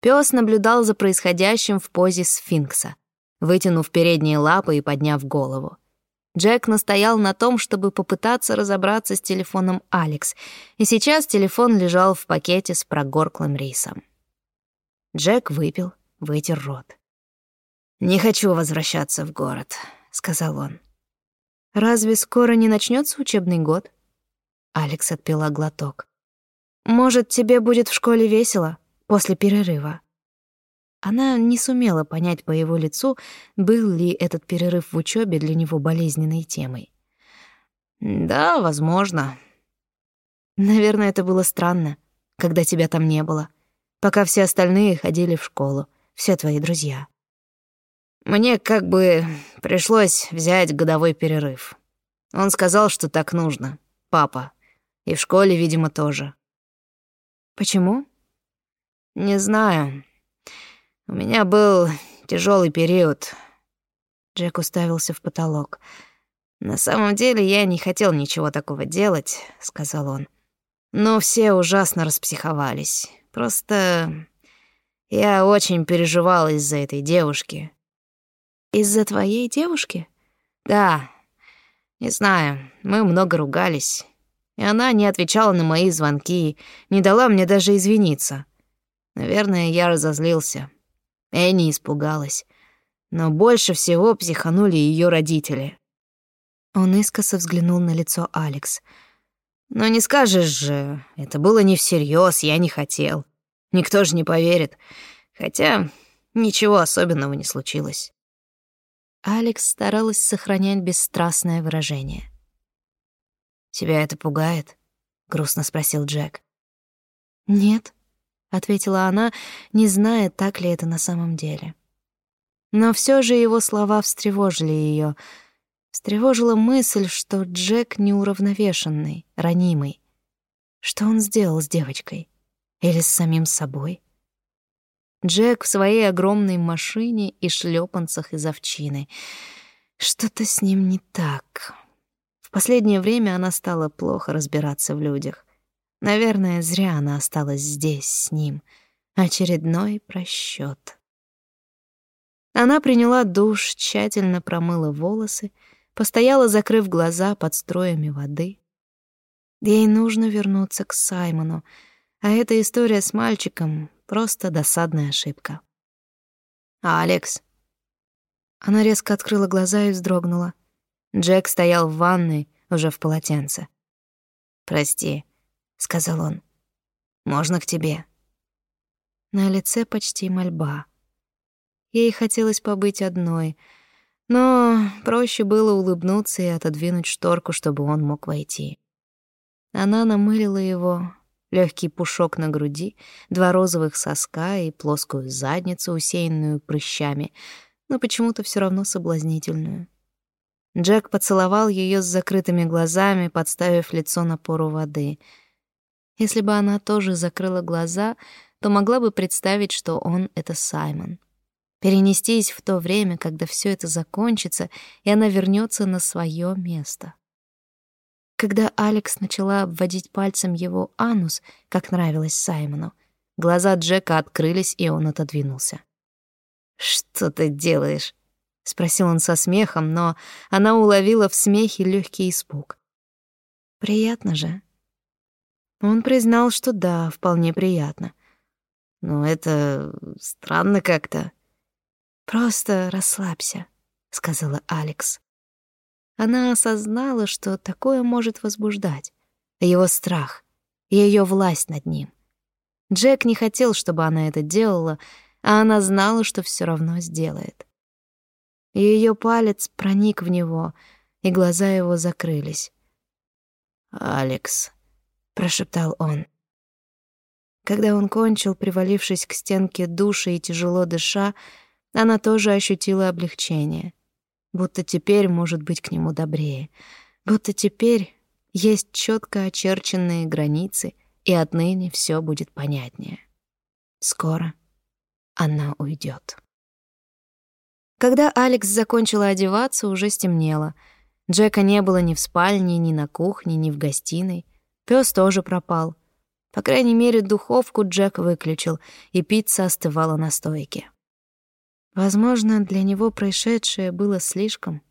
Пёс наблюдал за происходящим в позе сфинкса, вытянув передние лапы и подняв голову. Джек настоял на том, чтобы попытаться разобраться с телефоном Алекс, и сейчас телефон лежал в пакете с прогорклым рисом. Джек выпил, вытер рот. «Не хочу возвращаться в город», — сказал он. «Разве скоро не начнется учебный год?» Алекс отпила глоток. «Может, тебе будет в школе весело после перерыва?» Она не сумела понять по его лицу, был ли этот перерыв в учебе для него болезненной темой. «Да, возможно». «Наверное, это было странно, когда тебя там не было, пока все остальные ходили в школу, все твои друзья». «Мне как бы пришлось взять годовой перерыв. Он сказал, что так нужно, папа, и в школе, видимо, тоже». «Почему?» «Не знаю». У меня был тяжелый период. Джек уставился в потолок. На самом деле я не хотел ничего такого делать, сказал он. Но все ужасно распсиховались. Просто я очень переживал из-за этой девушки. Из-за твоей девушки? Да. Не знаю, мы много ругались. И она не отвечала на мои звонки, не дала мне даже извиниться. Наверное, я разозлился. Энни испугалась. Но больше всего психанули ее родители. Он искоса взглянул на лицо Алекс. «Но не скажешь же, это было не всерьез, я не хотел. Никто же не поверит. Хотя ничего особенного не случилось». Алекс старалась сохранять бесстрастное выражение. «Тебя это пугает?» — грустно спросил Джек. «Нет», ответила она, не зная, так ли это на самом деле. Но все же его слова встревожили ее. Встревожила мысль, что Джек неуравновешенный, ранимый. Что он сделал с девочкой? Или с самим собой? Джек в своей огромной машине и шлепанцах из овчины. Что-то с ним не так. В последнее время она стала плохо разбираться в людях. Наверное, зря она осталась здесь с ним. Очередной просчет. Она приняла душ, тщательно промыла волосы, постояла, закрыв глаза под строями воды. Ей нужно вернуться к Саймону, а эта история с мальчиком — просто досадная ошибка. А «Алекс?» Она резко открыла глаза и вздрогнула. Джек стоял в ванной, уже в полотенце. «Прости», сказал он. Можно к тебе. На лице почти мольба. Ей хотелось побыть одной, но проще было улыбнуться и отодвинуть шторку, чтобы он мог войти. Она намылила его, легкий пушок на груди, два розовых соска и плоскую задницу, усеянную прыщами, но почему-то все равно соблазнительную. Джек поцеловал ее с закрытыми глазами, подставив лицо напору воды — если бы она тоже закрыла глаза, то могла бы представить, что он — это Саймон. Перенестись в то время, когда все это закончится, и она вернется на свое место. Когда Алекс начала обводить пальцем его анус, как нравилось Саймону, глаза Джека открылись, и он отодвинулся. «Что ты делаешь?» — спросил он со смехом, но она уловила в смехе легкий испуг. «Приятно же», он признал, что да, вполне приятно. Но это странно как-то. Просто расслабься, сказала Алекс. Она осознала, что такое может возбуждать. Его страх, ее власть над ним. Джек не хотел, чтобы она это делала, а она знала, что все равно сделает. Ее палец проник в него, и глаза его закрылись. «Алекс», — прошептал он. Когда он кончил, привалившись к стенке душа и тяжело дыша, она тоже ощутила облегчение. Будто теперь может быть к нему добрее. Будто теперь есть четко очерченные границы, и отныне все будет понятнее. Скоро она уйдет. Когда Алекс закончила одеваться, уже стемнело. Джека не было ни в спальне, ни на кухне, ни в гостиной. Пёс тоже пропал. По крайней мере, духовку Джек выключил, и пицца остывала на стойке. Возможно, для него происшедшее было слишком.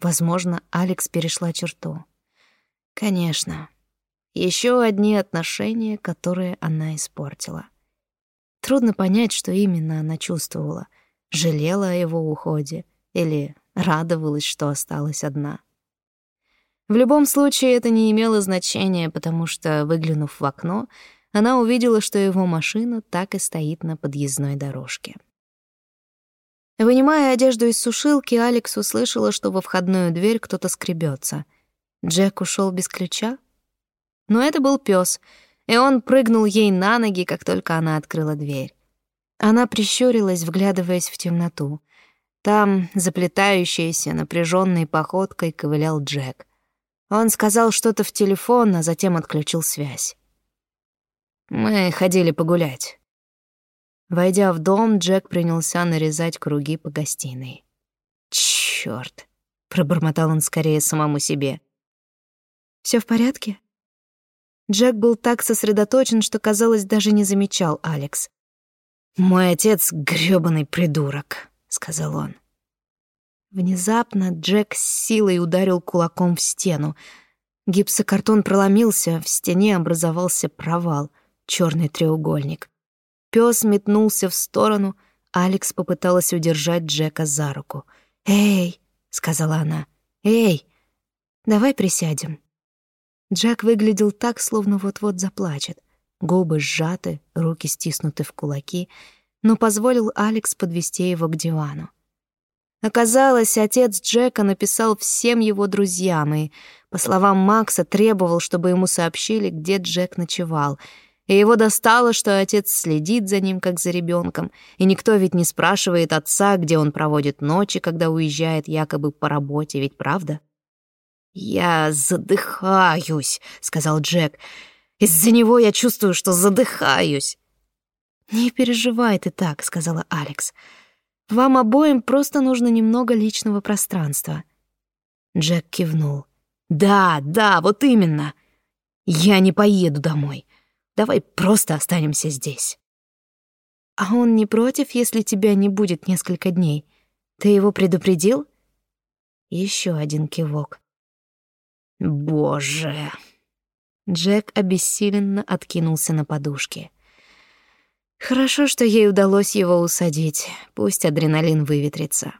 Возможно, Алекс перешла черту. Конечно, еще одни отношения, которые она испортила. Трудно понять, что именно она чувствовала. Жалела о его уходе или радовалась, что осталась одна. В любом случае это не имело значения, потому что, выглянув в окно, она увидела, что его машина так и стоит на подъездной дорожке. Вынимая одежду из сушилки, Алекс услышала, что во входную дверь кто-то скребется. Джек ушел без ключа? Но это был пес, и он прыгнул ей на ноги, как только она открыла дверь. Она прищурилась, вглядываясь в темноту. Там, заплетающейся, напряженной походкой, ковылял Джек. Он сказал что-то в телефон, а затем отключил связь. «Мы ходили погулять». Войдя в дом, Джек принялся нарезать круги по гостиной. «Чёрт!» — пробормотал он скорее самому себе. «Всё в порядке?» Джек был так сосредоточен, что, казалось, даже не замечал Алекс. «Мой отец — грёбаный придурок», — сказал он. Внезапно Джек с силой ударил кулаком в стену. Гипсокартон проломился, в стене образовался провал, черный треугольник. Пес метнулся в сторону, Алекс попыталась удержать Джека за руку. «Эй!» — сказала она. «Эй! Давай присядем». Джек выглядел так, словно вот-вот заплачет. Губы сжаты, руки стиснуты в кулаки, но позволил Алекс подвести его к дивану. Оказалось, отец Джека написал всем его друзьям и, по словам Макса, требовал, чтобы ему сообщили, где Джек ночевал. И его достало, что отец следит за ним, как за ребенком, и никто ведь не спрашивает отца, где он проводит ночи, когда уезжает якобы по работе, ведь правда? «Я задыхаюсь», — сказал Джек. «Из-за него я чувствую, что задыхаюсь». «Не переживай ты так», — сказала Алекс. «Вам обоим просто нужно немного личного пространства». Джек кивнул. «Да, да, вот именно. Я не поеду домой. Давай просто останемся здесь». «А он не против, если тебя не будет несколько дней? Ты его предупредил?» Еще один кивок. Боже. Джек обессиленно откинулся на подушке. Хорошо, что ей удалось его усадить. Пусть адреналин выветрится.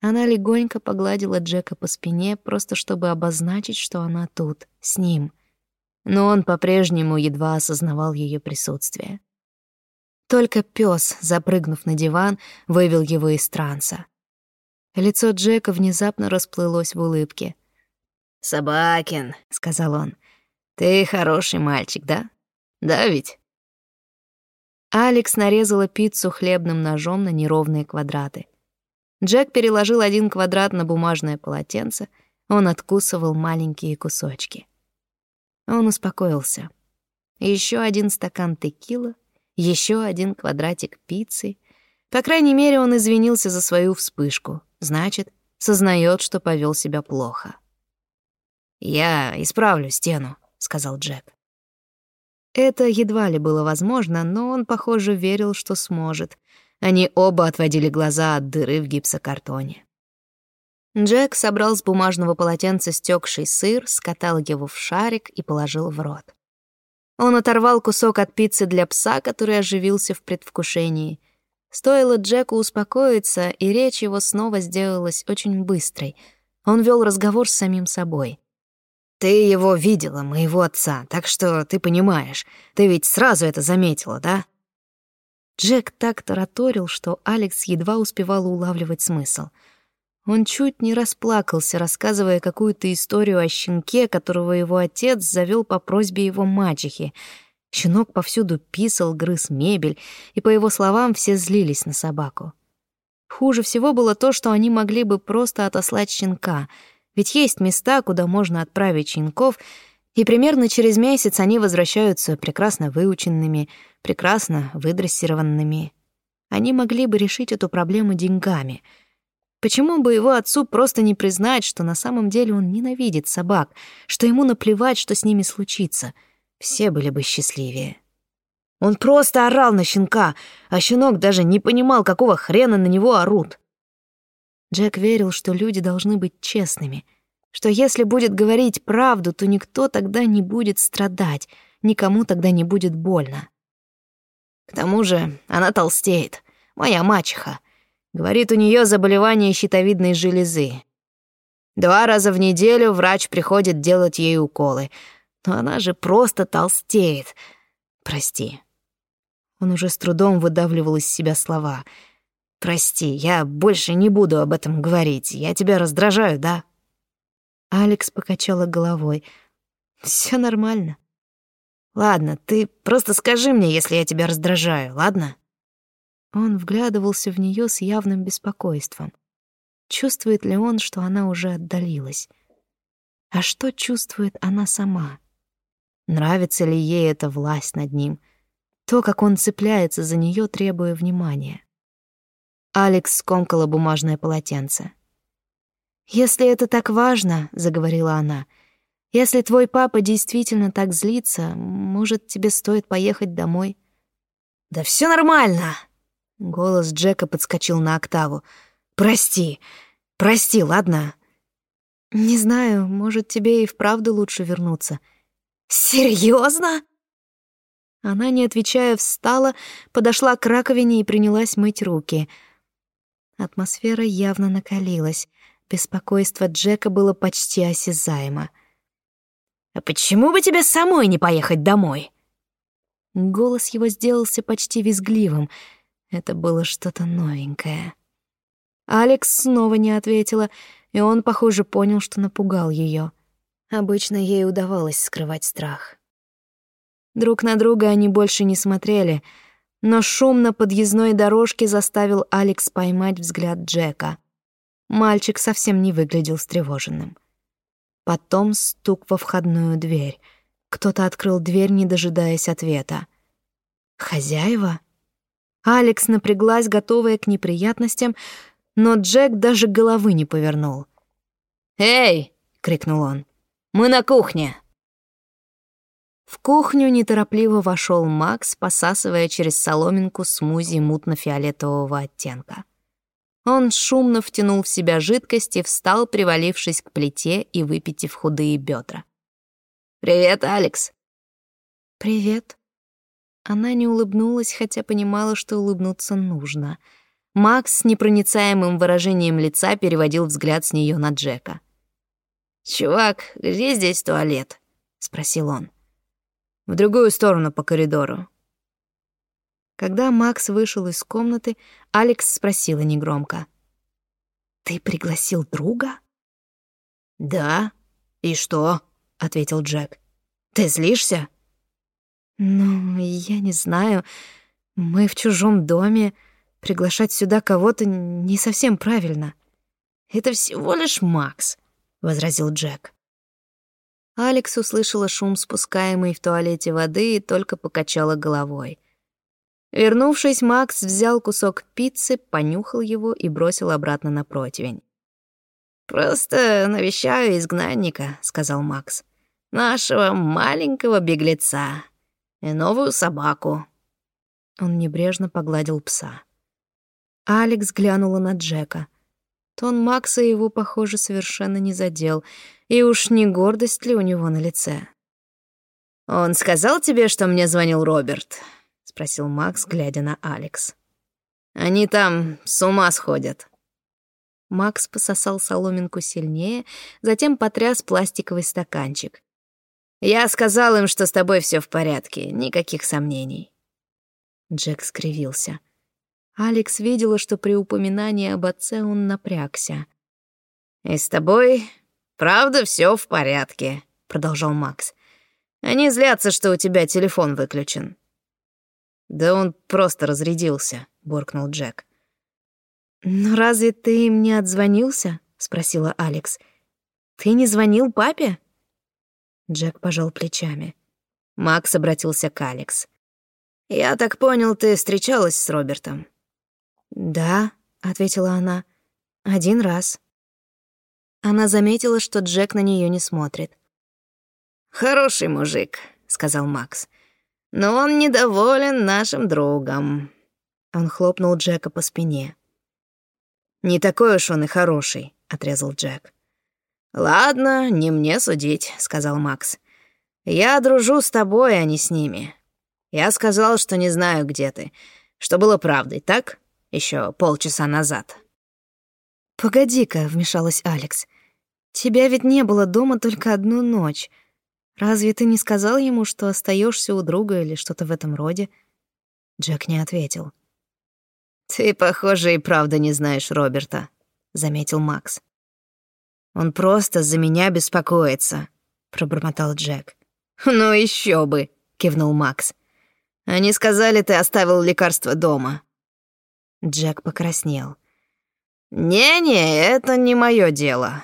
Она легонько погладила Джека по спине, просто чтобы обозначить, что она тут, с ним. Но он по-прежнему едва осознавал ее присутствие. Только пес, запрыгнув на диван, вывел его из транса. Лицо Джека внезапно расплылось в улыбке. «Собакин», — сказал он, — «ты хороший мальчик, да? Да ведь?» Алекс нарезала пиццу хлебным ножом на неровные квадраты. Джек переложил один квадрат на бумажное полотенце, он откусывал маленькие кусочки. Он успокоился. Еще один стакан текила, еще один квадратик пиццы. По крайней мере, он извинился за свою вспышку. Значит, сознает, что повел себя плохо. «Я исправлю стену», — сказал Джек. Это едва ли было возможно, но он, похоже, верил, что сможет. Они оба отводили глаза от дыры в гипсокартоне. Джек собрал с бумажного полотенца стёкший сыр, скатал его в шарик и положил в рот. Он оторвал кусок от пиццы для пса, который оживился в предвкушении. Стоило Джеку успокоиться, и речь его снова сделалась очень быстрой. Он вел разговор с самим собой. Ты его видела, моего отца, так что ты понимаешь. Ты ведь сразу это заметила, да?» Джек так тараторил, что Алекс едва успевала улавливать смысл. Он чуть не расплакался, рассказывая какую-то историю о щенке, которого его отец завел по просьбе его мачехи. Щенок повсюду писал, грыз мебель, и, по его словам, все злились на собаку. Хуже всего было то, что они могли бы просто отослать щенка — ведь есть места, куда можно отправить щенков, И примерно через месяц они возвращаются прекрасно выученными, прекрасно выдрессированными. Они могли бы решить эту проблему деньгами. Почему бы его отцу просто не признать, что на самом деле он ненавидит собак, что ему наплевать, что с ними случится? Все были бы счастливее. Он просто орал на щенка, а щенок даже не понимал, какого хрена на него орут. Джек верил, что люди должны быть честными, что если будет говорить правду, то никто тогда не будет страдать, никому тогда не будет больно. К тому же она толстеет, моя мачеха. Говорит, у нее заболевание щитовидной железы. Два раза в неделю врач приходит делать ей уколы, но она же просто толстеет. Прости. Он уже с трудом выдавливал из себя слова — Прости, я больше не буду об этом говорить. Я тебя раздражаю, да? Алекс покачала головой. Все нормально. Ладно, ты просто скажи мне, если я тебя раздражаю, ладно? Он вглядывался в нее с явным беспокойством. Чувствует ли он, что она уже отдалилась? А что чувствует она сама? Нравится ли ей эта власть над ним? То, как он цепляется за нее, требуя внимания. Алекс скомкала бумажное полотенце. «Если это так важно», — заговорила она, — «если твой папа действительно так злится, может, тебе стоит поехать домой?» «Да все нормально!» — голос Джека подскочил на октаву. «Прости, прости, ладно?» «Не знаю, может, тебе и вправду лучше вернуться». «Серьезно?» Она, не отвечая, встала, подошла к раковине и принялась мыть руки — Атмосфера явно накалилась. Беспокойство Джека было почти осязаемо. «А почему бы тебе самой не поехать домой?» Голос его сделался почти визгливым. Это было что-то новенькое. Алекс снова не ответила, и он, похоже, понял, что напугал ее. Обычно ей удавалось скрывать страх. Друг на друга они больше не смотрели — но шум на подъездной дорожке заставил Алекс поймать взгляд Джека. Мальчик совсем не выглядел встревоженным. Потом стук во входную дверь. Кто-то открыл дверь, не дожидаясь ответа. «Хозяева?» Алекс напряглась, готовая к неприятностям, но Джек даже головы не повернул. «Эй!» — крикнул он. «Мы на кухне!» В кухню неторопливо вошел Макс, посасывая через соломинку смузи мутно-фиолетового оттенка. Он шумно втянул в себя жидкость и встал, привалившись к плите и выпитив худые бедра. «Привет, Алекс!» «Привет». Она не улыбнулась, хотя понимала, что улыбнуться нужно. Макс с непроницаемым выражением лица переводил взгляд с нее на Джека. «Чувак, где здесь туалет?» — спросил он в другую сторону по коридору. Когда Макс вышел из комнаты, Алекс спросила негромко. «Ты пригласил друга?» «Да. И что?» — ответил Джек. «Ты злишься?» «Ну, я не знаю. Мы в чужом доме. Приглашать сюда кого-то не совсем правильно». «Это всего лишь Макс», — возразил Джек. Алекс услышала шум спускаемой в туалете воды и только покачала головой. Вернувшись, Макс взял кусок пиццы, понюхал его и бросил обратно на противень. «Просто навещаю изгнанника», — сказал Макс. «Нашего маленького беглеца. И новую собаку». Он небрежно погладил пса. Алекс глянула на Джека. Тон Макса его, похоже, совершенно не задел — и уж не гордость ли у него на лице? «Он сказал тебе, что мне звонил Роберт?» — спросил Макс, глядя на Алекс. «Они там с ума сходят». Макс пососал соломинку сильнее, затем потряс пластиковый стаканчик. «Я сказал им, что с тобой все в порядке, никаких сомнений». Джек скривился. Алекс видела, что при упоминании об отце он напрягся. «И с тобой «Правда, все в порядке», — продолжал Макс. «Они злятся, что у тебя телефон выключен». «Да он просто разрядился», — буркнул Джек. «Но разве ты им не отзвонился?» — спросила Алекс. «Ты не звонил папе?» Джек пожал плечами. Макс обратился к Алекс. «Я так понял, ты встречалась с Робертом?» «Да», — ответила она, — «один раз». Она заметила, что Джек на нее не смотрит. «Хороший мужик», — сказал Макс. «Но он недоволен нашим другом». Он хлопнул Джека по спине. «Не такой уж он и хороший», — отрезал Джек. «Ладно, не мне судить», — сказал Макс. «Я дружу с тобой, а не с ними. Я сказал, что не знаю, где ты. Что было правдой, так? Еще полчаса назад». «Погоди-ка», — вмешалась Алекс. «Тебя ведь не было дома только одну ночь. Разве ты не сказал ему, что остаешься у друга или что-то в этом роде?» Джек не ответил. «Ты, похоже, и правда не знаешь Роберта», — заметил Макс. «Он просто за меня беспокоится», — пробормотал Джек. «Ну еще бы», — кивнул Макс. «Они сказали, ты оставил лекарство дома». Джек покраснел. «Не-не, это не мое дело».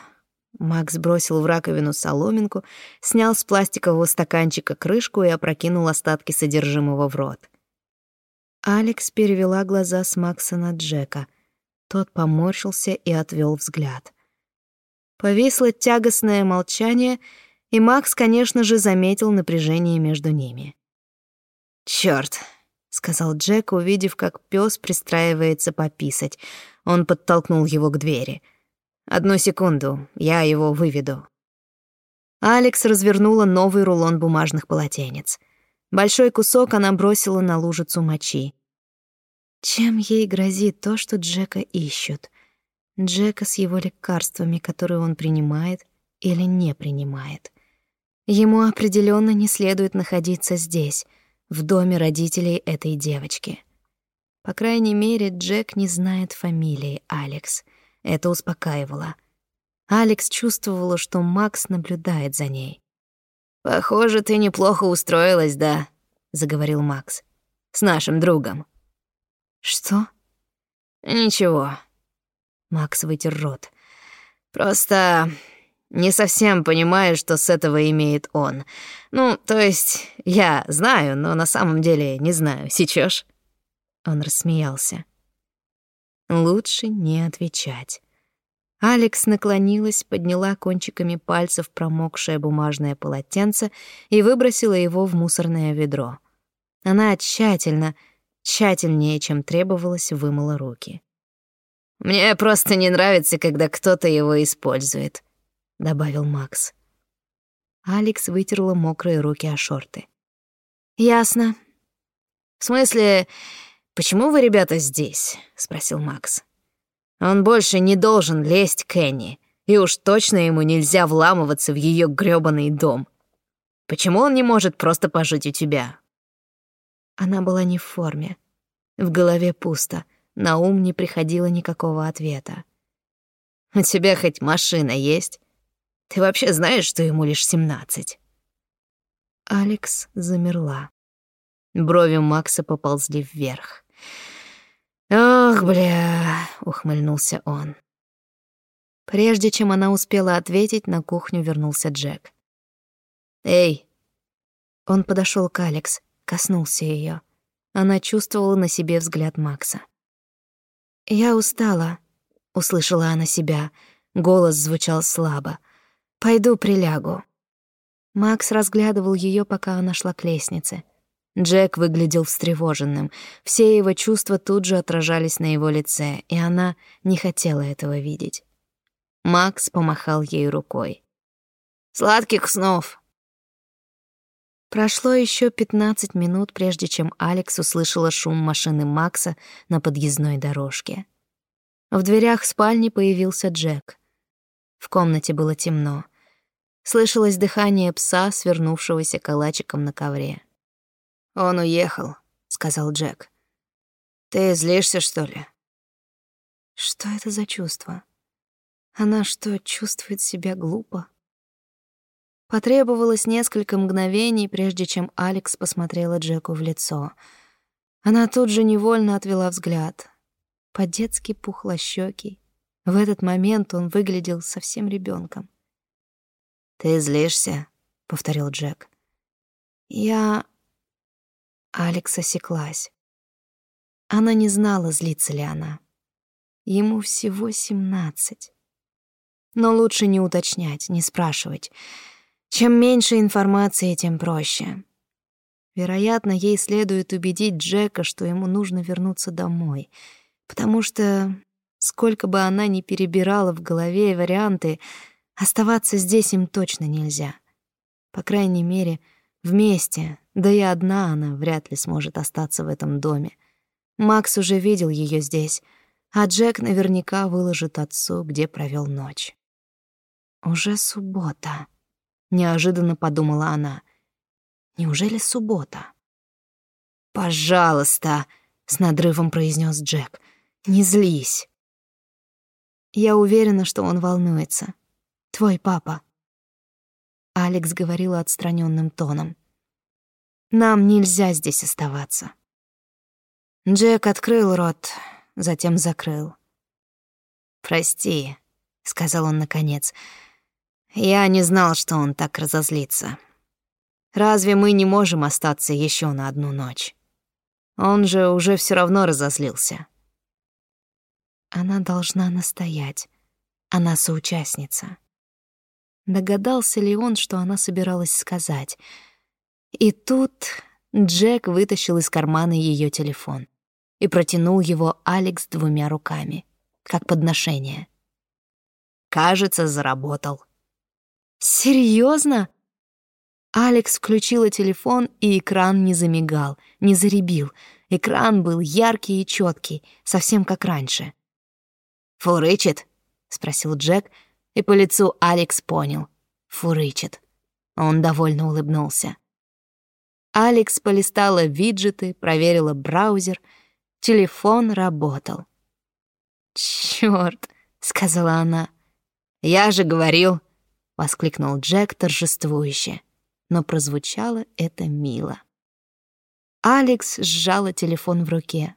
Макс бросил в раковину соломинку, снял с пластикового стаканчика крышку и опрокинул остатки содержимого в рот. Алекс перевела глаза с Макса на Джека. Тот поморщился и отвел взгляд. Повисло тягостное молчание, и Макс, конечно же, заметил напряжение между ними. «Чёрт», — сказал Джек, увидев, как пес пристраивается пописать. Он подтолкнул его к двери. «Одну секунду, я его выведу». Алекс развернула новый рулон бумажных полотенец. Большой кусок она бросила на лужицу мочи. Чем ей грозит то, что Джека ищут? Джека с его лекарствами, которые он принимает или не принимает. Ему определенно не следует находиться здесь, в доме родителей этой девочки. По крайней мере, Джек не знает фамилии Алекс. Это успокаивало. Алекс чувствовала, что Макс наблюдает за ней. «Похоже, ты неплохо устроилась, да?» — заговорил Макс. «С нашим другом». «Что?» «Ничего». Макс вытер рот. «Просто не совсем понимаю, что с этого имеет он. Ну, то есть, я знаю, но на самом деле не знаю. Сечёшь?» Он рассмеялся. «Лучше не отвечать». Алекс наклонилась, подняла кончиками пальцев промокшее бумажное полотенце и выбросила его в мусорное ведро. Она тщательно, тщательнее, чем требовалось, вымыла руки. «Мне просто не нравится, когда кто-то его использует», — добавил Макс. Алекс вытерла мокрые руки о шорты. «Ясно. В смысле, почему вы, ребята, здесь?» — спросил Макс. Он больше не должен лезть к Энни, и уж точно ему нельзя вламываться в ее грёбаный дом. Почему он не может просто пожить у тебя?» Она была не в форме. В голове пусто, на ум не приходило никакого ответа. «У тебя хоть машина есть? Ты вообще знаешь, что ему лишь семнадцать?» Алекс замерла. Брови Макса поползли вверх. «Ох, бля!» — ухмыльнулся он. Прежде чем она успела ответить, на кухню вернулся Джек. «Эй!» Он подошел к Алекс, коснулся ее. Она чувствовала на себе взгляд Макса. «Я устала», — услышала она себя. Голос звучал слабо. «Пойду прилягу». Макс разглядывал ее, пока она шла к лестнице — Джек выглядел встревоженным. Все его чувства тут же отражались на его лице, и она не хотела этого видеть. Макс помахал ей рукой. «Сладких снов!» Прошло еще пятнадцать минут, прежде чем Алекс услышала шум машины Макса на подъездной дорожке. В дверях спальни появился Джек. В комнате было темно. Слышалось дыхание пса, свернувшегося калачиком на ковре. «Он уехал», — сказал Джек. «Ты злишься, что ли?» Что это за чувство? Она что, чувствует себя глупо? Потребовалось несколько мгновений, прежде чем Алекс посмотрела Джеку в лицо. Она тут же невольно отвела взгляд. По-детски пухлощёкий. В этот момент он выглядел совсем ребенком. «Ты злишься?» — повторил Джек. «Я...» Алекс осеклась. Она не знала, злится ли она. Ему всего семнадцать. Но лучше не уточнять, не спрашивать. Чем меньше информации, тем проще. Вероятно, ей следует убедить Джека, что ему нужно вернуться домой, потому что сколько бы она ни перебирала в голове варианты, оставаться здесь им точно нельзя. По крайней мере, вместе, да и одна она вряд ли сможет остаться в этом доме. Макс уже видел ее здесь, а Джек наверняка выложит отцу, где провел ночь. Уже суббота, неожиданно подумала она. Неужели суббота? Пожалуйста, с надрывом произнес Джек. Не злись. Я уверена, что он волнуется. Твой папа. Алекс говорила отстраненным тоном. Нам нельзя здесь оставаться. Джек открыл рот, затем закрыл. Прости, сказал он наконец. Я не знал, что он так разозлится. Разве мы не можем остаться еще на одну ночь? Он же уже все равно разозлился. Она должна настоять. Она соучастница. Догадался ли он, что она собиралась сказать? И тут Джек вытащил из кармана ее телефон и протянул его Алекс двумя руками, как подношение. Кажется, заработал. Серьезно? Алекс включила телефон, и экран не замигал, не заребил. Экран был яркий и четкий, совсем как раньше. «Фурычит?» — спросил Джек, и по лицу Алекс понял. «Фурычит». Он довольно улыбнулся. Алекс полистала виджеты, проверила браузер. Телефон работал. «Чёрт!» — сказала она. «Я же говорил!» — воскликнул Джек торжествующе но прозвучало это мило. Алекс сжала телефон в руке.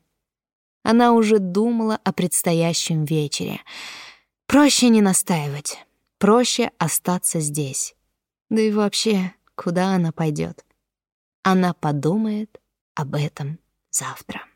Она уже думала о предстоящем вечере. Проще не настаивать, проще остаться здесь. Да и вообще, куда она пойдет? Она подумает об этом завтра.